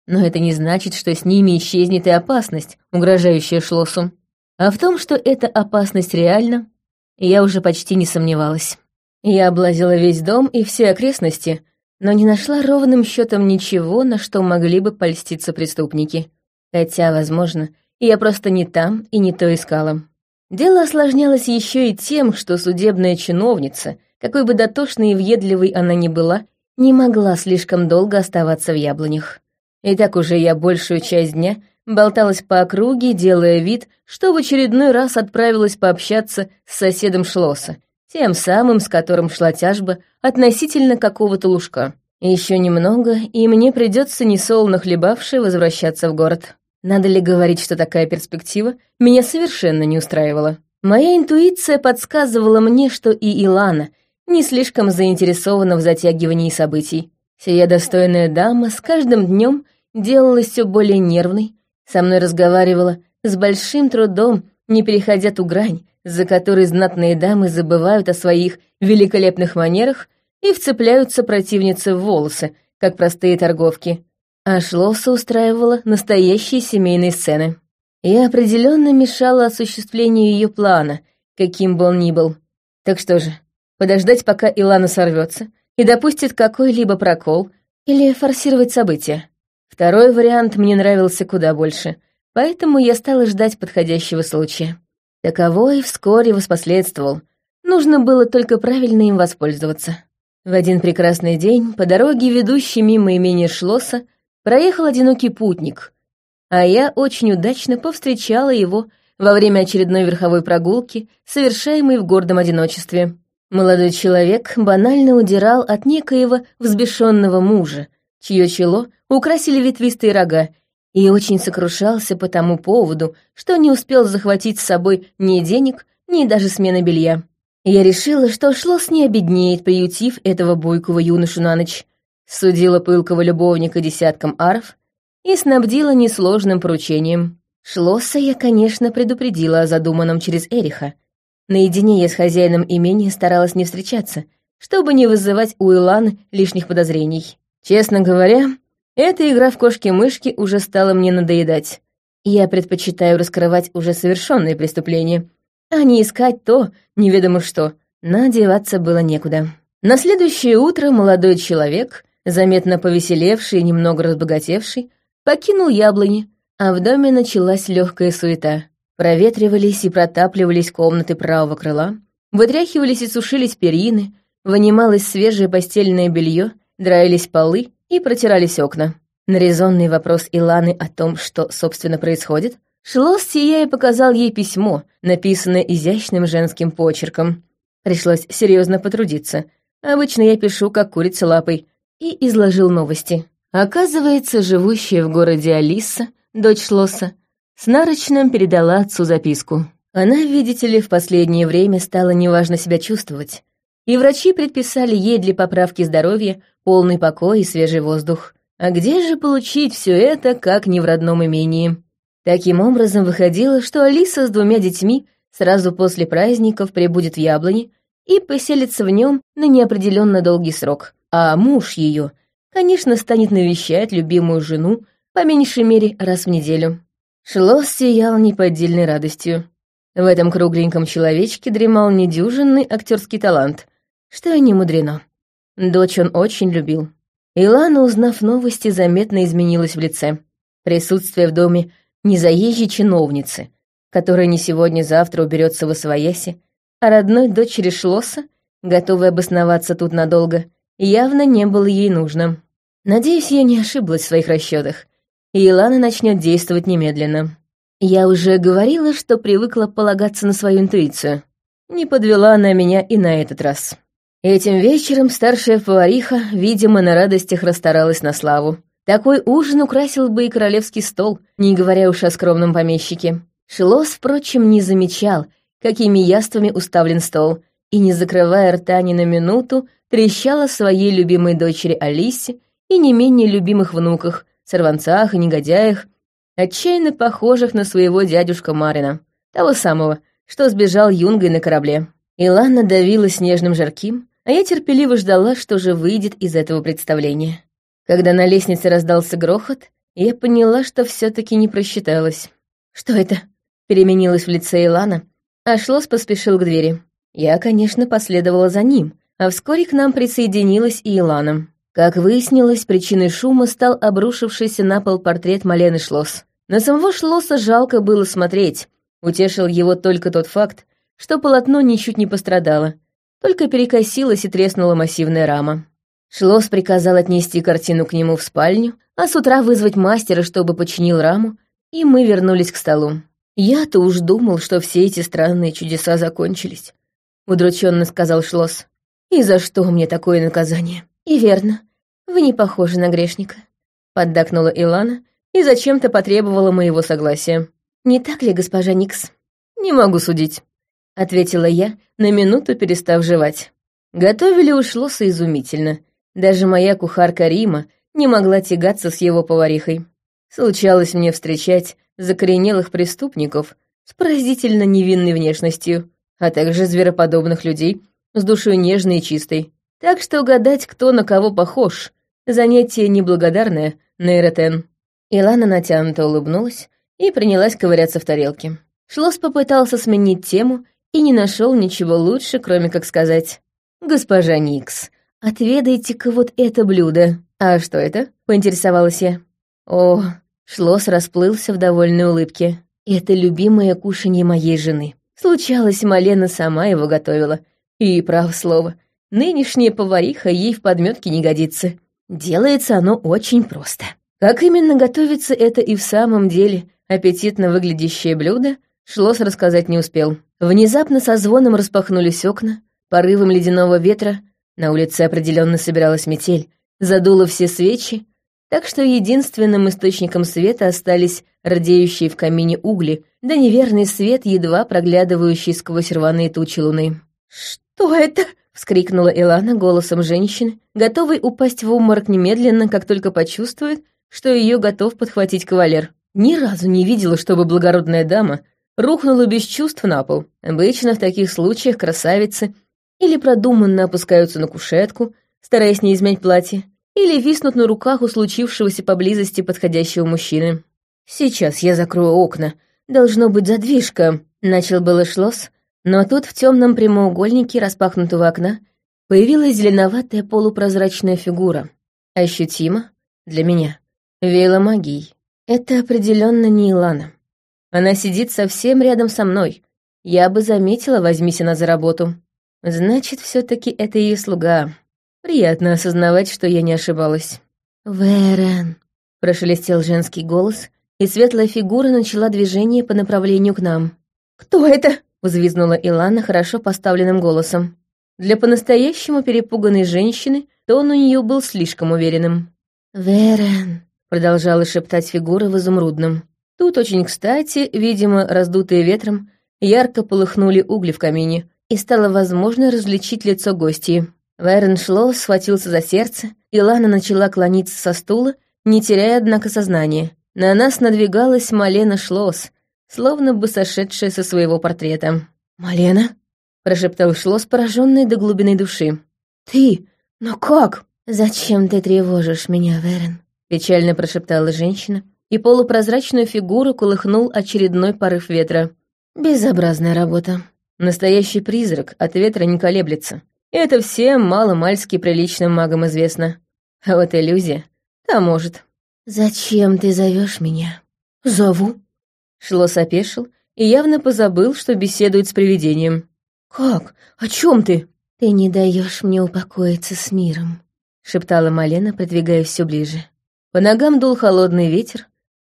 Но это не значит, что с ними исчезнет и опасность, угрожающая Шлосу. А в том, что эта опасность реальна, я уже почти не сомневалась. Я облазила весь дом и все окрестности, но не нашла ровным счетом ничего, на что могли бы польститься преступники. Хотя, возможно, я просто не там и не то искала. Дело осложнялось еще и тем, что судебная чиновница, какой бы дотошной и въедливой она ни была, не могла слишком долго оставаться в яблонях. И так уже я большую часть дня болталась по округе, делая вид, что в очередной раз отправилась пообщаться с соседом Шлосса, тем самым, с которым шла тяжба относительно какого-то лужка. Еще немного, и мне придется несолоно хлебавши возвращаться в город. Надо ли говорить, что такая перспектива меня совершенно не устраивала? Моя интуиция подсказывала мне, что и Илана не слишком заинтересована в затягивании событий. Сия достойная дама с каждым днем делалась все более нервной, со мной разговаривала с большим трудом, не переходя ту грань, за которой знатные дамы забывают о своих великолепных манерах и вцепляются противницы в волосы, как простые торговки. А Шлосса устраивала настоящие семейные сцены. Я определенно мешала осуществлению ее плана, каким бы он ни был. Так что же, подождать, пока Илана сорвется и допустит какой-либо прокол, или форсировать события? Второй вариант мне нравился куда больше, поэтому я стала ждать подходящего случая. Таковой вскоре воспоследствовал. Нужно было только правильно им воспользоваться. В один прекрасный день по дороге, ведущей мимо имени Шлосса, проехал одинокий путник, а я очень удачно повстречала его во время очередной верховой прогулки, совершаемой в гордом одиночестве. Молодой человек банально удирал от некоего взбешенного мужа, чье чело украсили ветвистые рога, и очень сокрушался по тому поводу, что не успел захватить с собой ни денег, ни даже смены белья. Я решила, что Шлос не обеднеет, приютив этого бойкого юношу на ночь, судила пылкого любовника десяткам арф и снабдила несложным поручением. Шлосса я, конечно, предупредила о задуманном через Эриха. Наедине я с хозяином имени старалась не встречаться, чтобы не вызывать у Иланы лишних подозрений. Честно говоря, эта игра в кошки-мышки уже стала мне надоедать. Я предпочитаю раскрывать уже совершенные преступления, а не искать то, неведомо что. Надеваться было некуда. На следующее утро молодой человек заметно повеселевший и немного разбогатевший, покинул яблони, а в доме началась легкая суета. Проветривались и протапливались комнаты правого крыла, вытряхивались и сушились перины, вынималось свежее постельное белье, драились полы и протирались окна. На резонный вопрос Иланы о том, что, собственно, происходит, Шлос сияя показал ей письмо, написанное изящным женским почерком. Пришлось серьезно потрудиться. Обычно я пишу, как курица лапой, и изложил новости. Оказывается, живущая в городе Алиса, дочь Шлосса, с нарочным передала отцу записку. Она, видите ли, в последнее время стала неважно себя чувствовать, и врачи предписали ей для поправки здоровья полный покой и свежий воздух. А где же получить все это, как не в родном имении? Таким образом, выходило, что Алиса с двумя детьми сразу после праздников прибудет в Яблони и поселится в нем на неопределенно долгий срок, а муж ее, конечно, станет навещать любимую жену по меньшей мере раз в неделю. Шлос сиял неподдельной радостью. В этом кругленьком человечке дремал недюжинный актерский талант, что и не мудрено. Дочь он очень любил. Илана, узнав новости, заметно изменилась в лице. Присутствие в доме незаезжей чиновницы, которая не сегодня-завтра уберется в Освояси, а родной дочери Шлосса, готовой обосноваться тут надолго, явно не было ей нужно. Надеюсь, я не ошиблась в своих расчетах, и Илана начнет действовать немедленно. Я уже говорила, что привыкла полагаться на свою интуицию. Не подвела она меня и на этот раз. Этим вечером старшая повариха, видимо, на радостях расстаралась на славу. Такой ужин украсил бы и королевский стол, не говоря уж о скромном помещике. Шилос, впрочем, не замечал, какими яствами уставлен стол, и, не закрывая рта ни на минуту, трещала своей любимой дочери Алисе и не менее любимых внуках, сорванцах и негодяях, отчаянно похожих на своего дядюшка Марина, того самого, что сбежал юнгой на корабле. Илана давилась нежным жарким, а я терпеливо ждала, что же выйдет из этого представления. Когда на лестнице раздался грохот, я поняла, что все таки не просчиталась. «Что это?» — переменилась в лице Илана, а Шлос поспешил к двери. Я, конечно, последовала за ним, а вскоре к нам присоединилась и Илана. Как выяснилось, причиной шума стал обрушившийся на пол портрет Малены Шлос. На самого Шлоса жалко было смотреть. Утешил его только тот факт, что полотно ничуть не пострадало, только перекосилась и треснула массивная рама. Шлос приказал отнести картину к нему в спальню, а с утра вызвать мастера, чтобы починил раму, и мы вернулись к столу. Я-то уж думал, что все эти странные чудеса закончились, удрученно сказал Шлос. И за что мне такое наказание? И верно, вы не похожи на грешника, поддакнула Илана и зачем-то потребовала моего согласия. Не так ли, госпожа Никс? Не могу судить, ответила я, на минуту перестав жевать. Готовили у Шлоса изумительно, даже моя кухарка Рима не могла тягаться с его поварихой. Случалось мне встречать закоренелых преступников с поразительно невинной внешностью, а также звероподобных людей с душой нежной и чистой. Так что угадать, кто на кого похож, занятие неблагодарное, Нейротен. Илана натянуто улыбнулась и принялась ковыряться в тарелке. Шлос попытался сменить тему и не нашел ничего лучше, кроме как сказать «Госпожа Никс, «Отведайте-ка вот это блюдо». «А что это?» — поинтересовалась я. О, Шлос расплылся в довольной улыбке. «Это любимое кушанье моей жены. Случалось, Малена сама его готовила. И, прав слово, нынешняя повариха ей в подметке не годится. Делается оно очень просто. Как именно готовится это и в самом деле аппетитно выглядящее блюдо, Шлос рассказать не успел. Внезапно со звоном распахнулись окна, порывом ледяного ветра на улице определенно собиралась метель, задуло все свечи, так что единственным источником света остались радеющие в камине угли, да неверный свет, едва проглядывающий сквозь рваные тучи луны. «Что это?» — вскрикнула Илана голосом женщины, готовой упасть в обморок немедленно, как только почувствует, что ее готов подхватить кавалер. Ни разу не видела, чтобы благородная дама рухнула без чувств на пол. Обычно в таких случаях красавицы — или продуманно опускаются на кушетку, стараясь не измять платье, или виснут на руках у случившегося поблизости подходящего мужчины. «Сейчас я закрою окна. Должно быть задвижка», — начал было шлос, но тут в темном прямоугольнике распахнутого окна появилась зеленоватая полупрозрачная фигура. Ощутимо для меня. Веяла магией. Это определенно не Илана. Она сидит совсем рядом со мной. Я бы заметила, возьмись она за работу. Значит, все таки это ее слуга. Приятно осознавать, что я не ошибалась. «Верен», — прошелестел женский голос, и светлая фигура начала движение по направлению к нам. «Кто это?» — взвизгнула Илана хорошо поставленным голосом. Для по-настоящему перепуганной женщины тон у нее был слишком уверенным. «Верен», — продолжала шептать фигура в изумрудном. Тут очень кстати, видимо, раздутые ветром, ярко полыхнули угли в камине, и стало возможно различить лицо гостьи. Верен шло, схватился за сердце, и Лана начала клониться со стула, не теряя, однако, сознания. На нас надвигалась Малена Шлос, словно бы сошедшая со своего портрета. «Малена?» — прошептал Шлос, пораженный до глубины души. «Ты? Но как?» «Зачем ты тревожишь меня, Верен?» — печально прошептала женщина, и полупрозрачную фигуру колыхнул очередной порыв ветра. «Безобразная работа. Настоящий призрак от ветра не колеблется. Это всем мало-мальски приличным магам известно. А вот иллюзия, та может. «Зачем ты зовешь меня?» «Зову». Шлос опешил и явно позабыл, что беседует с привидением. «Как? О чем ты?» «Ты не даешь мне упокоиться с миром», — шептала Малена, продвигаясь все ближе. По ногам дул холодный ветер,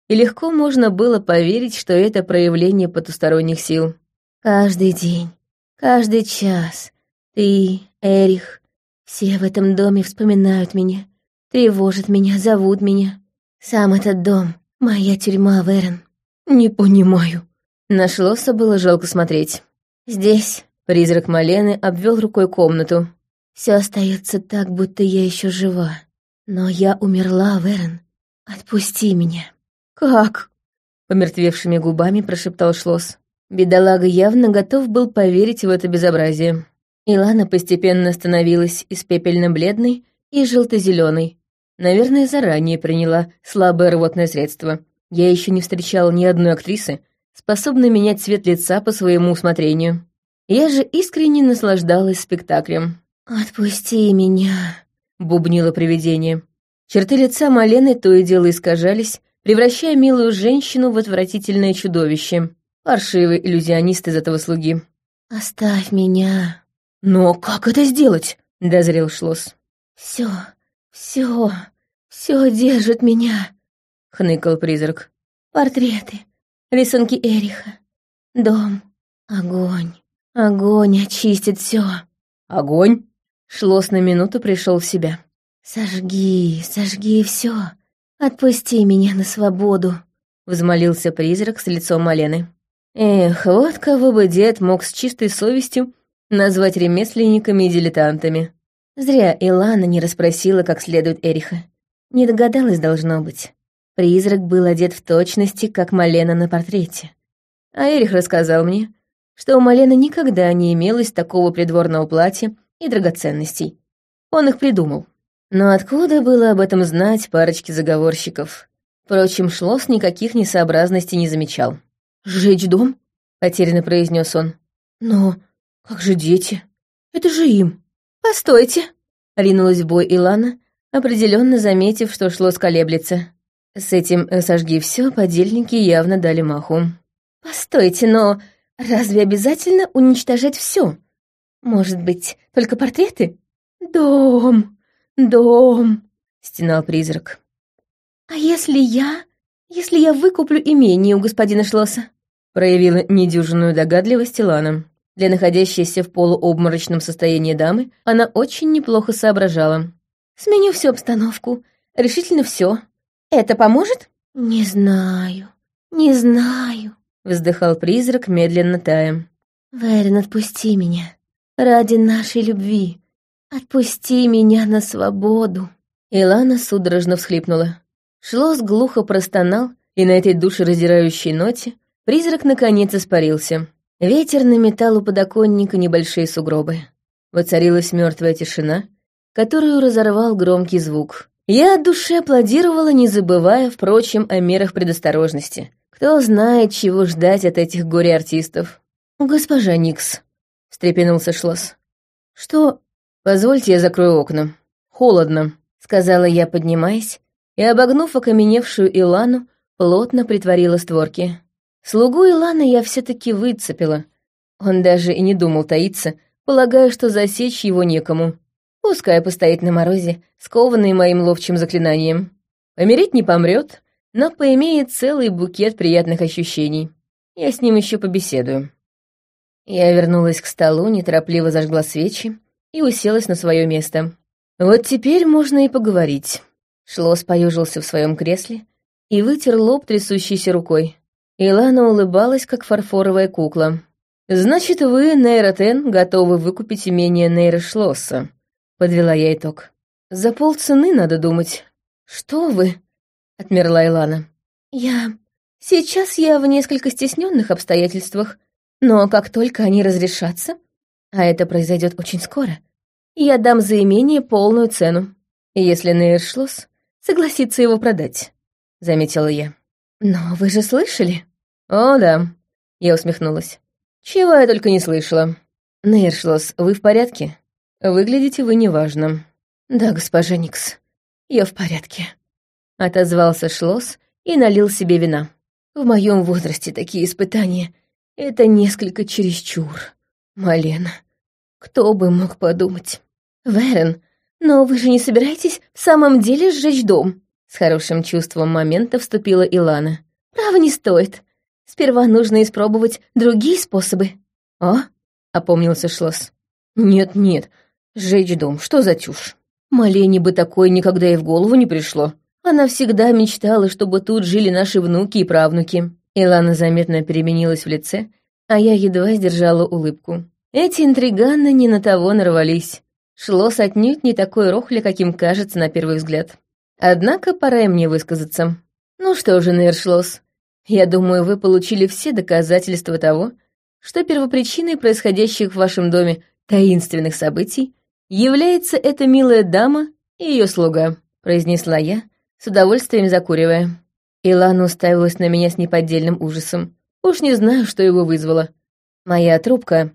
и легко можно было поверить, что это проявление потусторонних сил. «Каждый день, каждый час ты, Эрих, все в этом доме вспоминают меня, тревожат меня, зовут меня. Сам этот дом — моя тюрьма, Верен». «Не понимаю». Нашлося было жалко смотреть. «Здесь...» — призрак Малены обвел рукой комнату. Все остается так, будто я еще жива. Но я умерла, Верен. Отпусти меня». «Как?» — помертвевшими губами прошептал Шлос. Бедолага явно готов был поверить в это безобразие. Илана постепенно становилась из пепельно-бледной и желто-зеленой. Наверное, заранее приняла слабое рвотное средство. Я еще не встречала ни одной актрисы, способной менять цвет лица по своему усмотрению. Я же искренне наслаждалась спектаклем. «Отпусти меня», — бубнило привидение. Черты лица Малены то и дело искажались, превращая милую женщину в отвратительное чудовище. Паршивый иллюзионист из этого слуги. «Оставь меня». «Но как это сделать?» — дозрел Шлос. «Все, все, все держит меня», — хныкал призрак. «Портреты, рисунки Эриха, дом, огонь, огонь очистит все». «Огонь?» Шлос на минуту пришел в себя. «Сожги, сожги все, «Отпусти меня на свободу», — взмолился призрак с лицом Малены. Эх, вот кого бы дед мог с чистой совестью назвать ремесленниками и дилетантами. Зря Илана не расспросила как следует Эриха. Не догадалась, должно быть. Призрак был одет в точности, как Малена на портрете. А Эрих рассказал мне, что у Малены никогда не имелось такого придворного платья и драгоценностей. Он их придумал. Но откуда было об этом знать парочке заговорщиков? Впрочем, Шлос никаких несообразностей не замечал. «Сжечь дом?» — потерянно произнес он. «Но как же дети? Это же им!» «Постойте!» — ринулась в бой Илана, определенно заметив, что Шлос колеблется. С этим э, «сожги все» подельники явно дали маху. «Постойте, но разве обязательно уничтожать все? Может быть, только портреты?» «Дом!» «Дом!» — стенал призрак. «А если я... если я выкуплю имение у господина Шлосса?» Проявила недюжинную догадливость Илана. Для находящейся в полуобморочном состоянии дамы она очень неплохо соображала. «Сменю всю обстановку, решительно все. Это поможет?» «Не знаю, не знаю», — вздыхал призрак, медленно тая. «Вэрин, отпусти меня. Ради нашей любви. «Отпусти меня на свободу!» Илана судорожно всхлипнула. Шлос глухо простонал, и на этой душераздирающей ноте призрак наконец испарился. Ветер наметал у подоконника небольшие сугробы. Воцарилась мертвая тишина, которую разорвал громкий звук. Я от души аплодировала, не забывая, впрочем, о мерах предосторожности. Кто знает, чего ждать от этих горе-артистов. «Госпожа Никс», — встрепенулся Шлос. «Что «Позвольте, я закрою окна. Холодно», — сказала я, поднимаясь, и, обогнув окаменевшую Илану, плотно притворила створки. Слугу Иланы я все-таки выцепила. Он даже и не думал таиться, полагая, что засечь его некому. Пускай постоит на морозе, скованный моим ловчим заклинанием. Помереть не помрет, но поимеет целый букет приятных ощущений. Я с ним еще побеседую. Я вернулась к столу, неторопливо зажгла свечи, и уселась на свое место. Вот теперь можно и поговорить. Шлос поюжился в своем кресле и вытер лоб трясущейся рукой. Илана улыбалась, как фарфоровая кукла. «Значит, вы, Нейротен, готовы выкупить имение Нейрошлосса», — подвела я итог. «За полцены надо думать». «Что вы?» — отмерла Илана. «Я... Сейчас я в несколько стесненных обстоятельствах, но как только они разрешатся, а это произойдет очень скоро, я дам за имение полную цену, если Нейршлосс согласится его продать», — заметила я. «Но вы же слышали?» «О, да», — я усмехнулась. Чего я только не слышала. Нейршлос, вы в порядке? Выглядите вы неважно. Да, госпожа Никс, я в порядке. Отозвался Шлос и налил себе вина. В моем возрасте такие испытания — это несколько чересчур. Малена, кто бы мог подумать? Верен, но вы же не собираетесь в самом деле сжечь дом? С хорошим чувством момента вступила Илана. Право не стоит. Сперва нужно испробовать другие способы». «А?» — опомнился Шлосс. «Нет-нет, сжечь дом, что за чушь? Малене бы такое никогда и в голову не пришло. Она всегда мечтала, чтобы тут жили наши внуки и правнуки». Илана заметно переменилась в лице, а я едва сдержала улыбку. Эти интриганы не на того нарвались. Шлосс отнюдь не такой рохля, каким кажется на первый взгляд. Однако пора и мне высказаться. Ну что же, Нейршлосс, я думаю, вы получили все доказательства того, что первопричиной происходящих в вашем доме таинственных событий является эта милая дама и ее слуга», — произнесла я, с удовольствием закуривая. Илана уставилась на меня с неподдельным ужасом. Уж не знаю, что его вызвало. Моя трубка.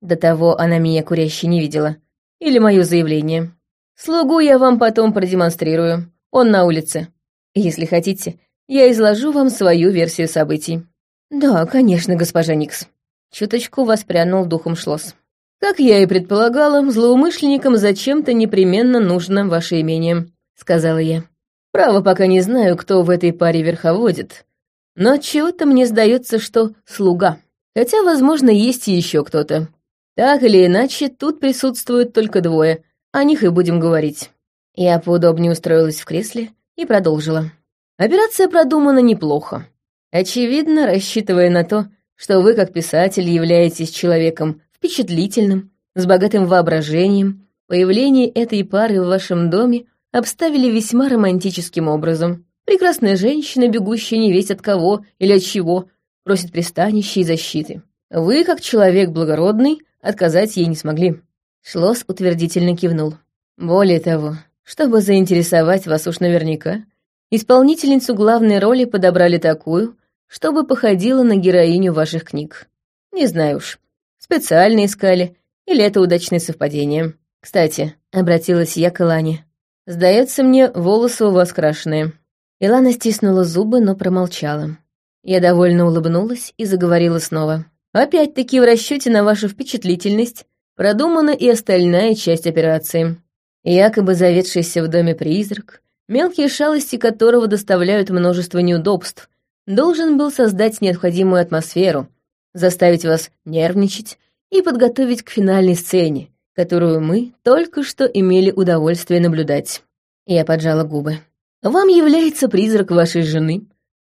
До того она меня курящей не видела. Или мое заявление. Слугу я вам потом продемонстрирую. Он на улице. Если хотите, я изложу вам свою версию событий». «Да, конечно, госпожа Никс». Чуточку воспрянул духом Шлосс. «Как я и предполагала, злоумышленникам зачем-то непременно нужно ваше имение», — сказала я. «Право, пока не знаю, кто в этой паре верховодит, но чего-то мне сдается, что слуга. Хотя, возможно, есть еще кто-то. Так или иначе, тут присутствуют только двое, о них и будем говорить». Я поудобнее устроилась в кресле и продолжила. Операция продумана неплохо. Очевидно, рассчитывая на то, что вы, как писатель, являетесь человеком впечатлительным, с богатым воображением, появление этой пары в вашем доме обставили весьма романтическим образом. Прекрасная женщина, бегущая не весть от кого или от чего, просит пристанища и защиты. Вы, как человек благородный, отказать ей не смогли. Шлос утвердительно кивнул. Более того, чтобы заинтересовать вас уж наверняка, Исполнительницу главной роли подобрали такую, чтобы походила на героиню ваших книг. Не знаю уж, специально искали, или это удачное совпадение. Кстати, обратилась я к Илане. Сдается мне, волосы у вас крашеные. Илана стиснула зубы, но промолчала. Я довольно улыбнулась и заговорила снова. Опять-таки в расчете на вашу впечатлительность продумана и остальная часть операции. Якобы заведшийся в доме призрак мелкие шалости которого доставляют множество неудобств, должен был создать необходимую атмосферу, заставить вас нервничать и подготовить к финальной сцене, которую мы только что имели удовольствие наблюдать. Я поджала губы. Вам является призрак вашей жены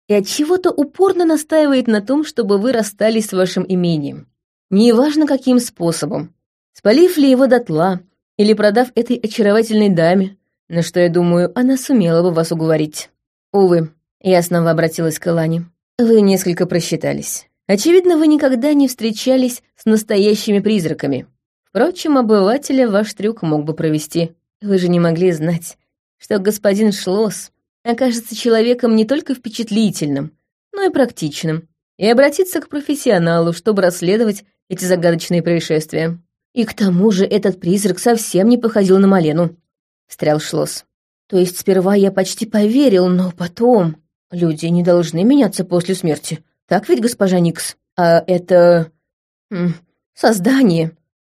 и от чего-то упорно настаивает на том, чтобы вы расстались с вашим имением. Неважно каким способом, спалив ли его дотла или продав этой очаровательной даме, на что, я думаю, она сумела бы вас уговорить. Увы, я снова обратилась к Элане. Вы несколько просчитались. Очевидно, вы никогда не встречались с настоящими призраками. Впрочем, обывателя ваш трюк мог бы провести. Вы же не могли знать, что господин Шлосс окажется человеком не только впечатлительным, но и практичным, и обратиться к профессионалу, чтобы расследовать эти загадочные происшествия. И к тому же этот призрак совсем не походил на Малену встрял Шлосс. То есть сперва я почти поверил, но потом... Люди не должны меняться после смерти. Так ведь, госпожа Никс? А это... создание.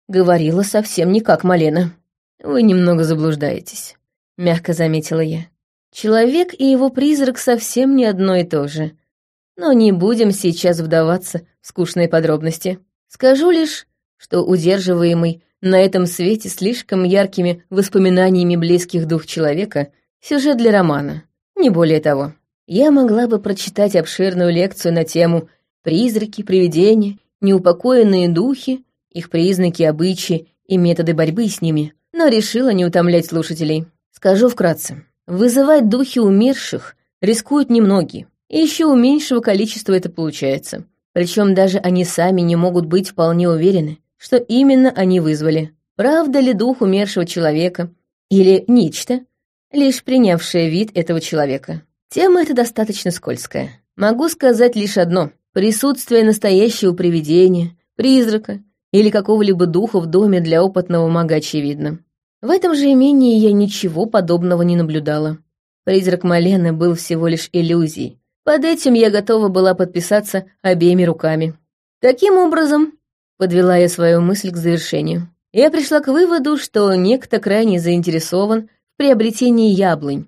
Говорила совсем не как Малена. Вы немного заблуждаетесь, мягко заметила я. Человек и его призрак совсем не одно и то же. Но не будем сейчас вдаваться в скучные подробности. Скажу лишь, что удерживаемый на этом свете слишком яркими воспоминаниями близких дух человека сюжет для романа, не более того. Я могла бы прочитать обширную лекцию на тему «Призраки, привидения, неупокоенные духи, их признаки, обычаи и методы борьбы с ними», но решила не утомлять слушателей. Скажу вкратце. Вызывать духи умерших рискуют немногие, и еще у меньшего количества это получается. Причем даже они сами не могут быть вполне уверены, что именно они вызвали. Правда ли дух умершего человека или нечто, лишь принявшее вид этого человека. Тема эта достаточно скользкая. Могу сказать лишь одно. Присутствие настоящего привидения, призрака или какого-либо духа в доме для опытного мага очевидно. В этом же имении я ничего подобного не наблюдала. Призрак Малены был всего лишь иллюзией. Под этим я готова была подписаться обеими руками. Таким образом, подвела я свою мысль к завершению. Я пришла к выводу, что некто крайне заинтересован в приобретении яблонь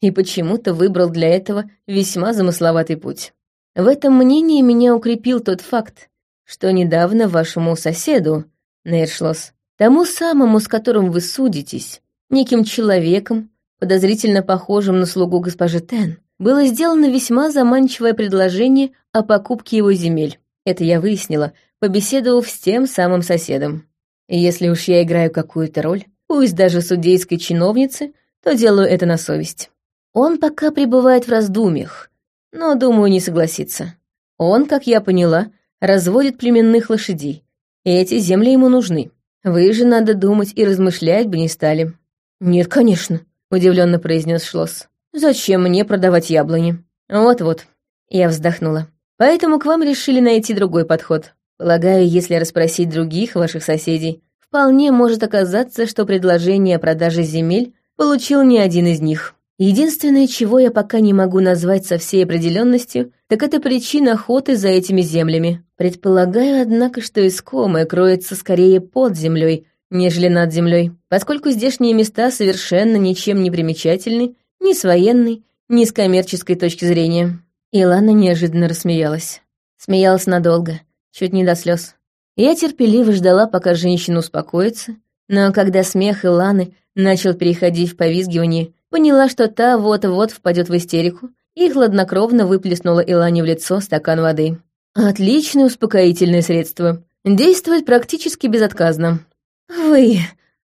и почему-то выбрал для этого весьма замысловатый путь. В этом мнении меня укрепил тот факт, что недавно вашему соседу, Нейршлос, тому самому, с которым вы судитесь, неким человеком, подозрительно похожим на слугу госпожи Тен, было сделано весьма заманчивое предложение о покупке его земель. Это я выяснила, побеседовав с тем самым соседом. Если уж я играю какую-то роль, пусть даже судейской чиновницы, то делаю это на совесть. Он пока пребывает в раздумьях, но, думаю, не согласится. Он, как я поняла, разводит племенных лошадей, и эти земли ему нужны. Вы же, надо думать, и размышлять бы не стали. «Нет, конечно», — удивленно произнес Шлосс. «Зачем мне продавать яблони?» «Вот-вот», — я вздохнула. «Поэтому к вам решили найти другой подход. Полагаю, если расспросить других ваших соседей, вполне может оказаться, что предложение о продаже земель получил не один из них. Единственное, чего я пока не могу назвать со всей определенностью, так это причина охоты за этими землями. Предполагаю, однако, что искомое кроется скорее под землей, нежели над землей, поскольку здешние места совершенно ничем не примечательны ни с военной, ни с коммерческой точки зрения. Илана неожиданно рассмеялась. Смеялась надолго, чуть не до слез. Я терпеливо ждала, пока женщина успокоится, но когда смех Иланы начал переходить в повизгивание, поняла, что та вот-вот впадет в истерику, и хладнокровно выплеснула Илане в лицо стакан воды. Отличное успокоительное средство. Действует практически безотказно. «Вы...»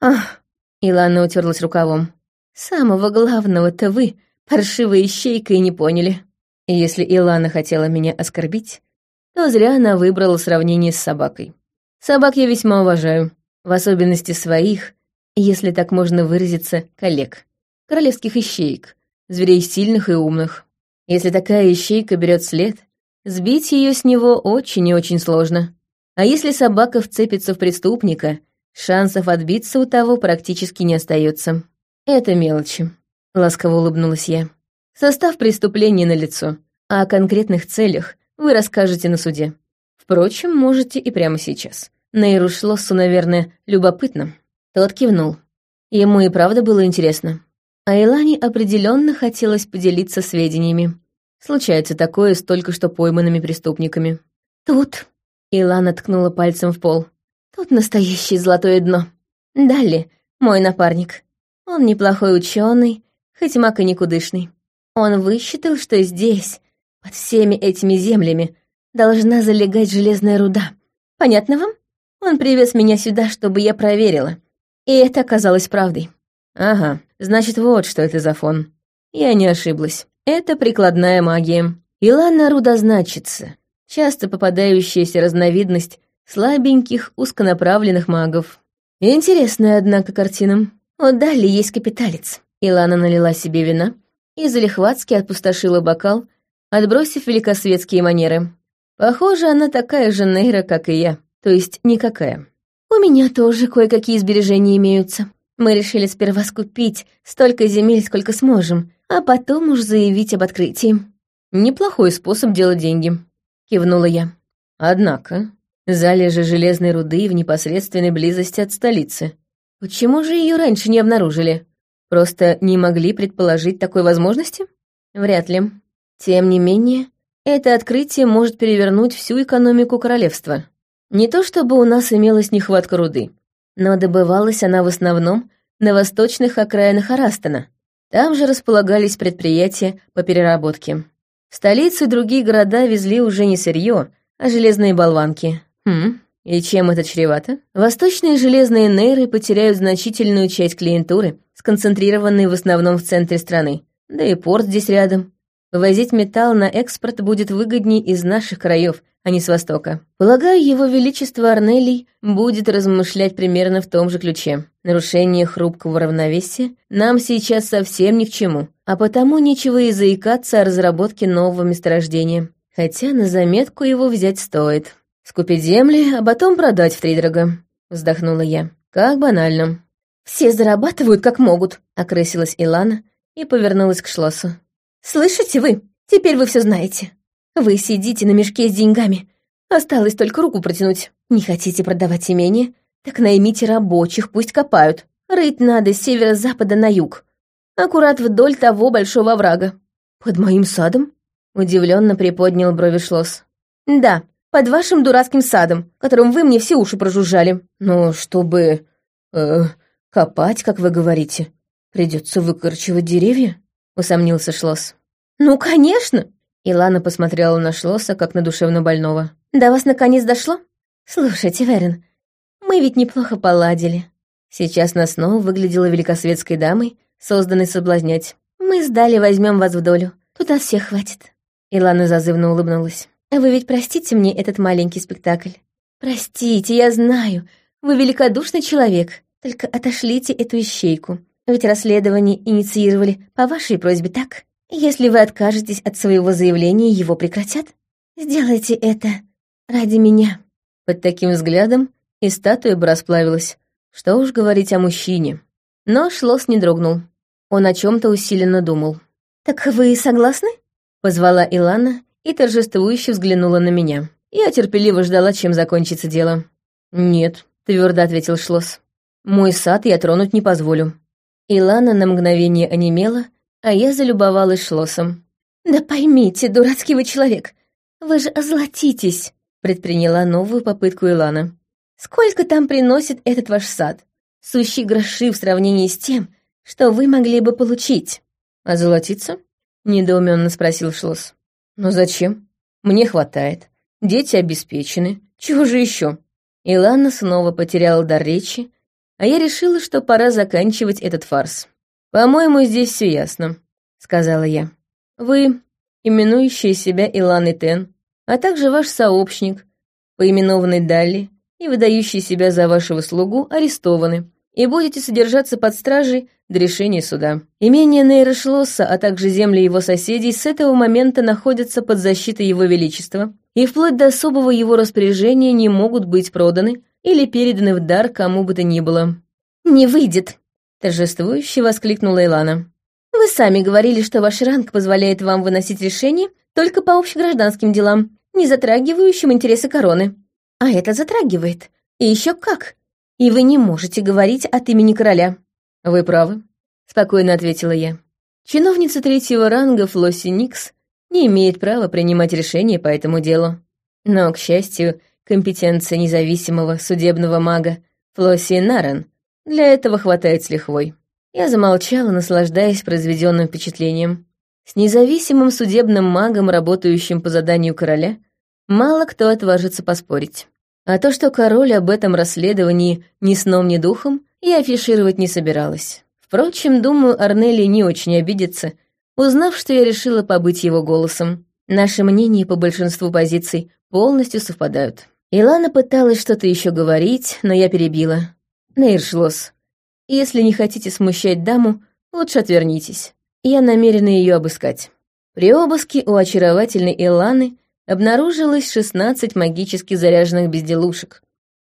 Ах... Илана утерлась рукавом. «Самого главного-то вы, паршивая ищейка, и не поняли. Если Илана хотела меня оскорбить, то зря она выбрала сравнение с собакой. Собак я весьма уважаю, в особенности своих, если так можно выразиться, коллег, королевских ищеек, зверей сильных и умных. Если такая ищейка берет след, сбить ее с него очень и очень сложно. А если собака вцепится в преступника, шансов отбиться у того практически не остается. Это мелочи, ласково улыбнулась я. Состав преступления налицо, а о конкретных целях вы расскажете на суде. Впрочем, можете и прямо сейчас. Нейру наверное, любопытно. Тот кивнул. Ему и правда было интересно. А Илане определенно хотелось поделиться сведениями. Случается такое с только что пойманными преступниками. «Тут...» — Илана ткнула пальцем в пол. «Тут настоящее золотое дно. Далее, мой напарник. Он неплохой ученый, хоть маг и никудышный. Он высчитал, что здесь, под всеми этими землями должна залегать железная руда. Понятно вам? Он привез меня сюда, чтобы я проверила. И это оказалось правдой. Ага, значит, вот что это за фон. Я не ошиблась. Это прикладная магия. Илана рудозначится, часто попадающаяся разновидность слабеньких, узконаправленных магов. Интересная, однако, картина. Вот далее есть капиталец. Илана налила себе вина и залихватски отпустошила бокал, отбросив великосветские манеры. Похоже, она такая же Нейра, как и я, то есть никакая. У меня тоже кое-какие сбережения имеются. Мы решили сперва скупить столько земель, сколько сможем, а потом уж заявить об открытии. Неплохой способ делать деньги, кивнула я. Однако, залежи железной руды в непосредственной близости от столицы. Почему же ее раньше не обнаружили? Просто не могли предположить такой возможности? Вряд ли. Тем не менее, это открытие может перевернуть всю экономику королевства. Не то чтобы у нас имелась нехватка руды. Но добывалась она в основном на восточных окраинах Арастона. Там же располагались предприятия по переработке. В столицу другие города везли уже не сырье, а железные болванки. Хм, и чем это чревато? Восточные железные нейры потеряют значительную часть клиентуры, сконцентрированной в основном в центре страны. Да и порт здесь рядом. Вывозить металл на экспорт будет выгоднее из наших краев, а не с Востока. Полагаю, его величество Арнелий будет размышлять примерно в том же ключе. Нарушение хрупкого равновесия нам сейчас совсем ни к чему, а потому нечего и заикаться о разработке нового месторождения. Хотя на заметку его взять стоит. Скупить земли, а потом продать втридорога. Вздохнула я. Как банально. «Все зарабатывают как могут», — окрысилась Илана и повернулась к Шлоссу. «Слышите вы? Теперь вы все знаете. Вы сидите на мешке с деньгами. Осталось только руку протянуть. Не хотите продавать имение? Так наймите рабочих, пусть копают. Рыть надо с северо-запада на юг. Аккурат вдоль того большого оврага. Под моим садом? Удивленно приподнял брови Шлосс. Да, под вашим дурацким садом, которым вы мне все уши прожужжали. Но чтобы... Э, копать, как вы говорите, придется выкорчевать деревья? — усомнился Шлосс. «Ну, конечно!» Илана посмотрела на Шлосса, как на душевно больного. «До вас наконец дошло? Слушайте, Верин, мы ведь неплохо поладили. Сейчас нас снова выглядела великосветской дамой, созданной соблазнять. Мы сдали, возьмем вас в долю. Тут нас всех хватит». Илана зазывно улыбнулась. «Вы ведь простите мне этот маленький спектакль? Простите, я знаю, вы великодушный человек. Только отошлите эту ищейку. Ведь расследование инициировали по вашей просьбе, так? Если вы откажетесь от своего заявления, его прекратят. Сделайте это ради меня». Под таким взглядом и статуя бы расплавилась. Что уж говорить о мужчине. Но Шлос не дрогнул. Он о чем то усиленно думал. «Так вы согласны?» Позвала Илана и торжествующе взглянула на меня. Я терпеливо ждала, чем закончится дело. «Нет», — твердо ответил Шлос. «Мой сад я тронуть не позволю. Илана на мгновение онемела, а я залюбовалась шлосом. «Да поймите, дурацкий вы человек, вы же озолотитесь», предприняла новую попытку Илана. «Сколько там приносит этот ваш сад? Сущие гроши в сравнении с тем, что вы могли бы получить». «Озолотиться?» — недоуменно спросил Шлос. «Но зачем? Мне хватает. Дети обеспечены. Чего же еще?» Илана снова потеряла дар речи, а я решила, что пора заканчивать этот фарс. «По-моему, здесь все ясно», — сказала я. «Вы, именующие себя Илан Тен, а также ваш сообщник, поименованный Далли и выдающий себя за вашего слугу, арестованы и будете содержаться под стражей до решения суда. Имение Нейрошлосса, а также земли его соседей с этого момента находятся под защитой его величества и вплоть до особого его распоряжения не могут быть проданы или переданы в дар кому бы то ни было. «Не выйдет!» — торжествующе воскликнула Илана. «Вы сами говорили, что ваш ранг позволяет вам выносить решения только по общегражданским делам, не затрагивающим интересы короны. А это затрагивает. И еще как. И вы не можете говорить от имени короля». «Вы правы», — спокойно ответила я. «Чиновница третьего ранга Флосси Никс не имеет права принимать решения по этому делу. Но, к счастью, компетенции независимого судебного мага Флосси Наран. Для этого хватает с лихвой. Я замолчала, наслаждаясь произведенным впечатлением. С независимым судебным магом, работающим по заданию короля, мало кто отважится поспорить. А то, что король об этом расследовании ни сном, ни духом, я афишировать не собиралась. Впрочем, думаю, Арнелли не очень обидится, узнав, что я решила побыть его голосом. Наши мнения по большинству позиций полностью совпадают. Илана пыталась что-то еще говорить, но я перебила. Нейршлос, если не хотите смущать даму, лучше отвернитесь. Я намерена ее обыскать. При обыске у очаровательной Иланы обнаружилось 16 магически заряженных безделушек,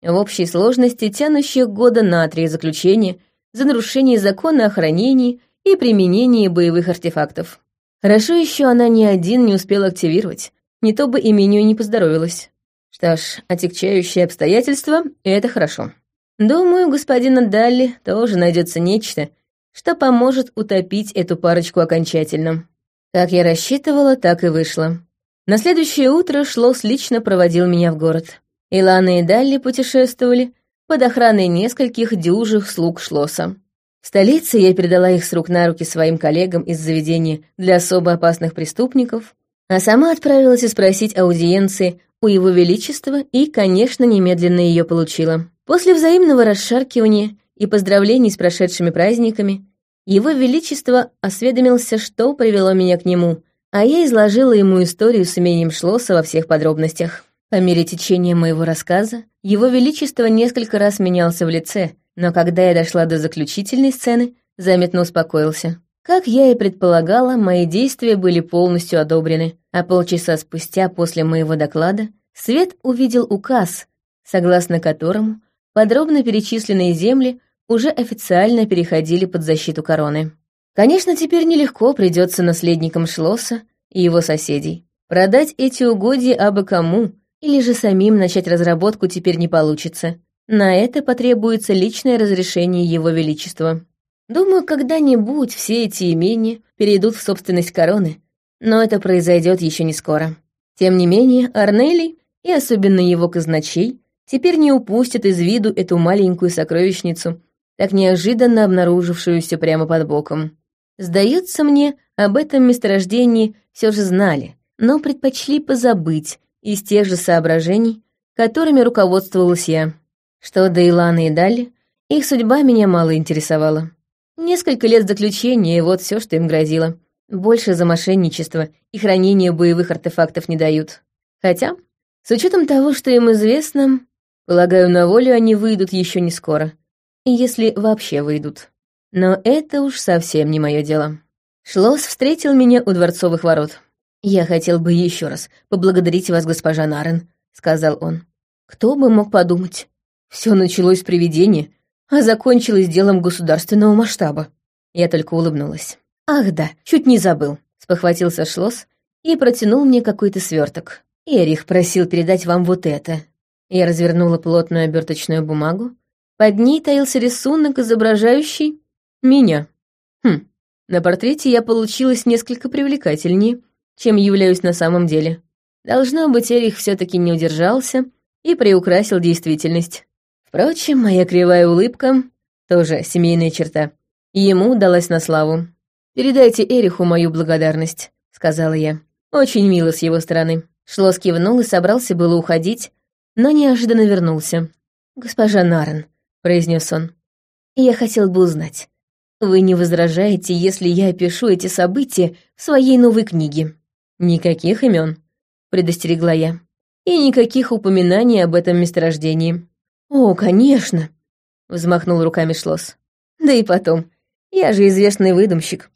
в общей сложности тянущих года на три заключения за нарушение закона о хранении и применении боевых артефактов. Хорошо еще она ни один не успела активировать, не то бы и меню не поздоровилась. Что ж, отягчающие обстоятельства — это хорошо. Думаю, господина Далли тоже найдется нечто, что поможет утопить эту парочку окончательно. Как я рассчитывала, так и вышло. На следующее утро Шлос лично проводил меня в город. Илана и Далли путешествовали под охраной нескольких дюжих слуг Шлосса. В столице я передала их с рук на руки своим коллегам из заведения для особо опасных преступников, а сама отправилась спросить аудиенции у Его Величества и, конечно, немедленно ее получила. После взаимного расшаркивания и поздравлений с прошедшими праздниками, Его Величество осведомился, что привело меня к нему, а я изложила ему историю с имением Шлосса во всех подробностях. По мере течения моего рассказа, Его Величество несколько раз менялся в лице, но когда я дошла до заключительной сцены, заметно успокоился. Как я и предполагала, мои действия были полностью одобрены, а полчаса спустя после моего доклада Свет увидел указ, согласно которому подробно перечисленные земли уже официально переходили под защиту короны. Конечно, теперь нелегко придется наследникам Шлосса и его соседей. Продать эти угодья абы кому, или же самим начать разработку теперь не получится. На это потребуется личное разрешение его величества. Думаю, когда-нибудь все эти имения перейдут в собственность короны, но это произойдет еще не скоро. Тем не менее, Арнелий, и особенно его казначей, теперь не упустят из виду эту маленькую сокровищницу, так неожиданно обнаружившуюся прямо под боком. Сдается мне, об этом месторождении все же знали, но предпочли позабыть из тех же соображений, которыми руководствовалась я. Что до Иланы и Дали, их судьба меня мало интересовала. Несколько лет заключения, вот все, что им грозило. Больше за мошенничество и хранение боевых артефактов не дают. Хотя, с учетом того, что им известно, полагаю, на волю они выйдут еще не скоро. Если вообще выйдут. Но это уж совсем не мое дело. Шлос встретил меня у дворцовых ворот. «Я хотел бы еще раз поблагодарить вас, госпожа Нарен», — сказал он. «Кто бы мог подумать? Все началось с привидения, а закончилось делом государственного масштаба». Я только улыбнулась. «Ах да, чуть не забыл», — спохватился Шлос и протянул мне какой-то сверток. «Эрих просил передать вам вот это». Я развернула плотную оберточную бумагу. Под ней таился рисунок, изображающий меня. Хм, на портрете я получилась несколько привлекательнее, чем являюсь на самом деле. Должно быть, Эрих все таки не удержался и приукрасил действительность. Впрочем, моя кривая улыбка, тоже семейная черта, ему далась на славу. «Передайте Эриху мою благодарность», — сказала я. Очень мило с его стороны. Шлос кивнул и собрался было уходить, но неожиданно вернулся. «Госпожа Нарен», — произнес он, — «я хотел бы узнать, вы не возражаете, если я опишу эти события в своей новой книге? Никаких имен, предостерегла я. И никаких упоминаний об этом месторождении. О, конечно, взмахнул руками Шлос. Да и потом, я же известный выдумщик.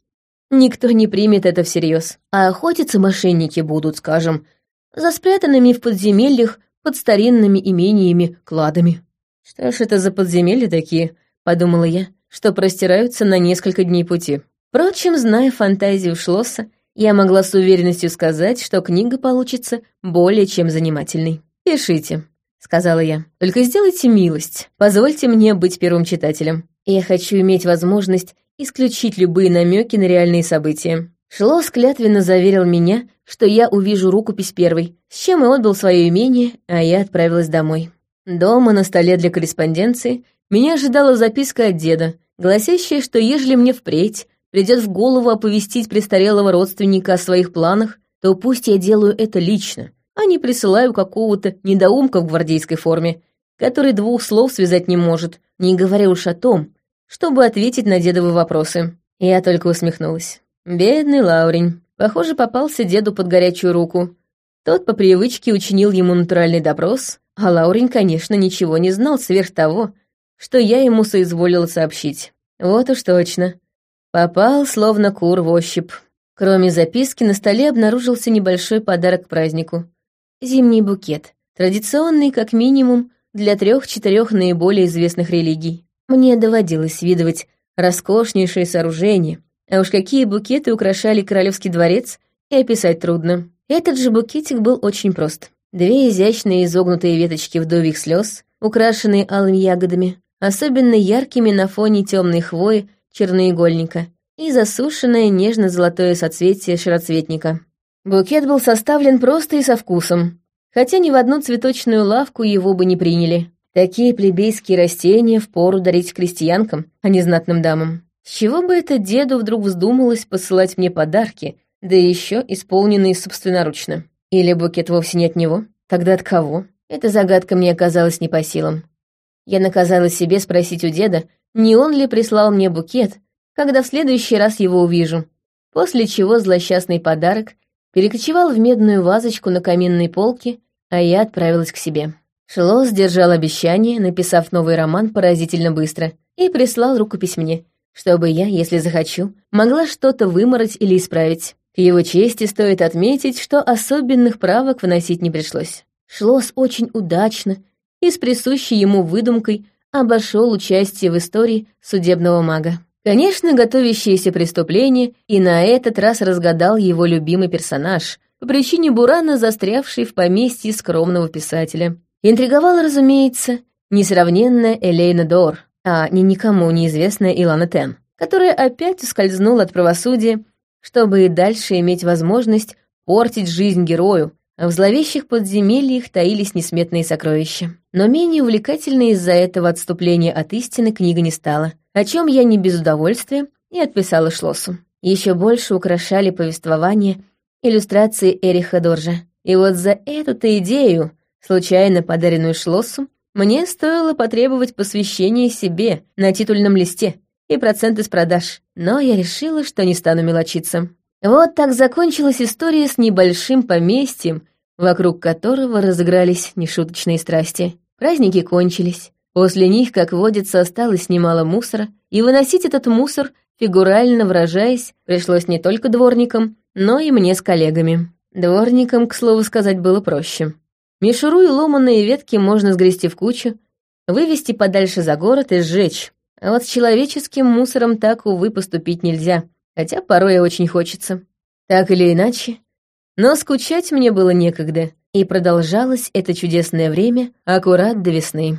Никто не примет это всерьез. А охотиться мошенники будут, скажем, за спрятанными в подземельях под старинными имениями кладами. Что ж это за подземелья такие, подумала я, что простираются на несколько дней пути. Впрочем, зная фантазию Шлосса, я могла с уверенностью сказать, что книга получится более чем занимательной. «Пишите», — сказала я. «Только сделайте милость, позвольте мне быть первым читателем. Я хочу иметь возможность исключить любые намеки на реальные события». Шлосс клятвенно заверил меня, что я увижу рукопись первой, с чем и отдал свое имение, а я отправилась домой. Дома на столе для корреспонденции меня ожидала записка от деда, гласящая, что ежели мне впредь придет в голову оповестить престарелого родственника о своих планах, то пусть я делаю это лично, а не присылаю какого-то недоумка в гвардейской форме, который двух слов связать не может, не говоря уж о том, чтобы ответить на дедовы вопросы. Я только усмехнулась. Бедный Лаурень. Похоже, попался деду под горячую руку. Тот по привычке учинил ему натуральный допрос, а Лаурень, конечно, ничего не знал сверх того, что я ему соизволила сообщить. Вот уж точно. Попал, словно кур в ощупь. Кроме записки, на столе обнаружился небольшой подарок к празднику. Зимний букет. Традиционный, как минимум, для трех-четырех наиболее известных религий. Мне доводилось видывать роскошнейшие сооружения, а уж какие букеты украшали королевский дворец, и описать трудно. Этот же букетик был очень прост. Две изящные изогнутые веточки вдовьих слез, украшенные алыми ягодами, особенно яркими на фоне темной хвои черноигольника и засушенное нежно-золотое соцветие широцветника. Букет был составлен просто и со вкусом, хотя ни в одну цветочную лавку его бы не приняли. Такие плебейские растения впору дарить крестьянкам, а не знатным дамам. С чего бы это деду вдруг вздумалось посылать мне подарки, да еще исполненные собственноручно? Или букет вовсе не от него? Тогда от кого? Эта загадка мне оказалась не по силам. Я наказала себе спросить у деда, не он ли прислал мне букет, когда в следующий раз его увижу, после чего злосчастный подарок перекочевал в медную вазочку на каминной полке, а я отправилась к себе. Шлос сдержал обещание, написав новый роман поразительно быстро, и прислал рукопись мне, чтобы я, если захочу, могла что-то вымороть или исправить. К его чести стоит отметить, что особенных правок вносить не пришлось. Шлос очень удачно и с присущей ему выдумкой обошел участие в истории судебного мага. Конечно, готовящееся преступление и на этот раз разгадал его любимый персонаж, по причине Бурана, застрявший в поместье скромного писателя. Интриговала, разумеется, несравненная Элейна Дор, а не никому неизвестная Илана Тен, которая опять ускользнула от правосудия, чтобы и дальше иметь возможность портить жизнь герою, а в зловещих подземельях таились несметные сокровища. Но менее увлекательной из-за этого отступления от истины книга не стала, о чем я не без удовольствия и отписала Шлоссу. Еще больше украшали повествование иллюстрации Эриха Доржа. И вот за эту-то идею, случайно подаренную Шлоссу, мне стоило потребовать посвящения себе на титульном листе и проценты с продаж, но я решила, что не стану мелочиться. Вот так закончилась история с небольшим поместьем, вокруг которого разыгрались нешуточные страсти. Праздники кончились. После них, как водится, осталось немало мусора, и выносить этот мусор, фигурально выражаясь, пришлось не только дворникам, но и мне с коллегами. Дворникам, к слову сказать, было проще. Мишуру и ломаные ветки можно сгрести в кучу, вывести подальше за город и сжечь. А вот с человеческим мусором так, увы, поступить нельзя — хотя порой и очень хочется. Так или иначе, но скучать мне было некогда, и продолжалось это чудесное время аккурат до весны.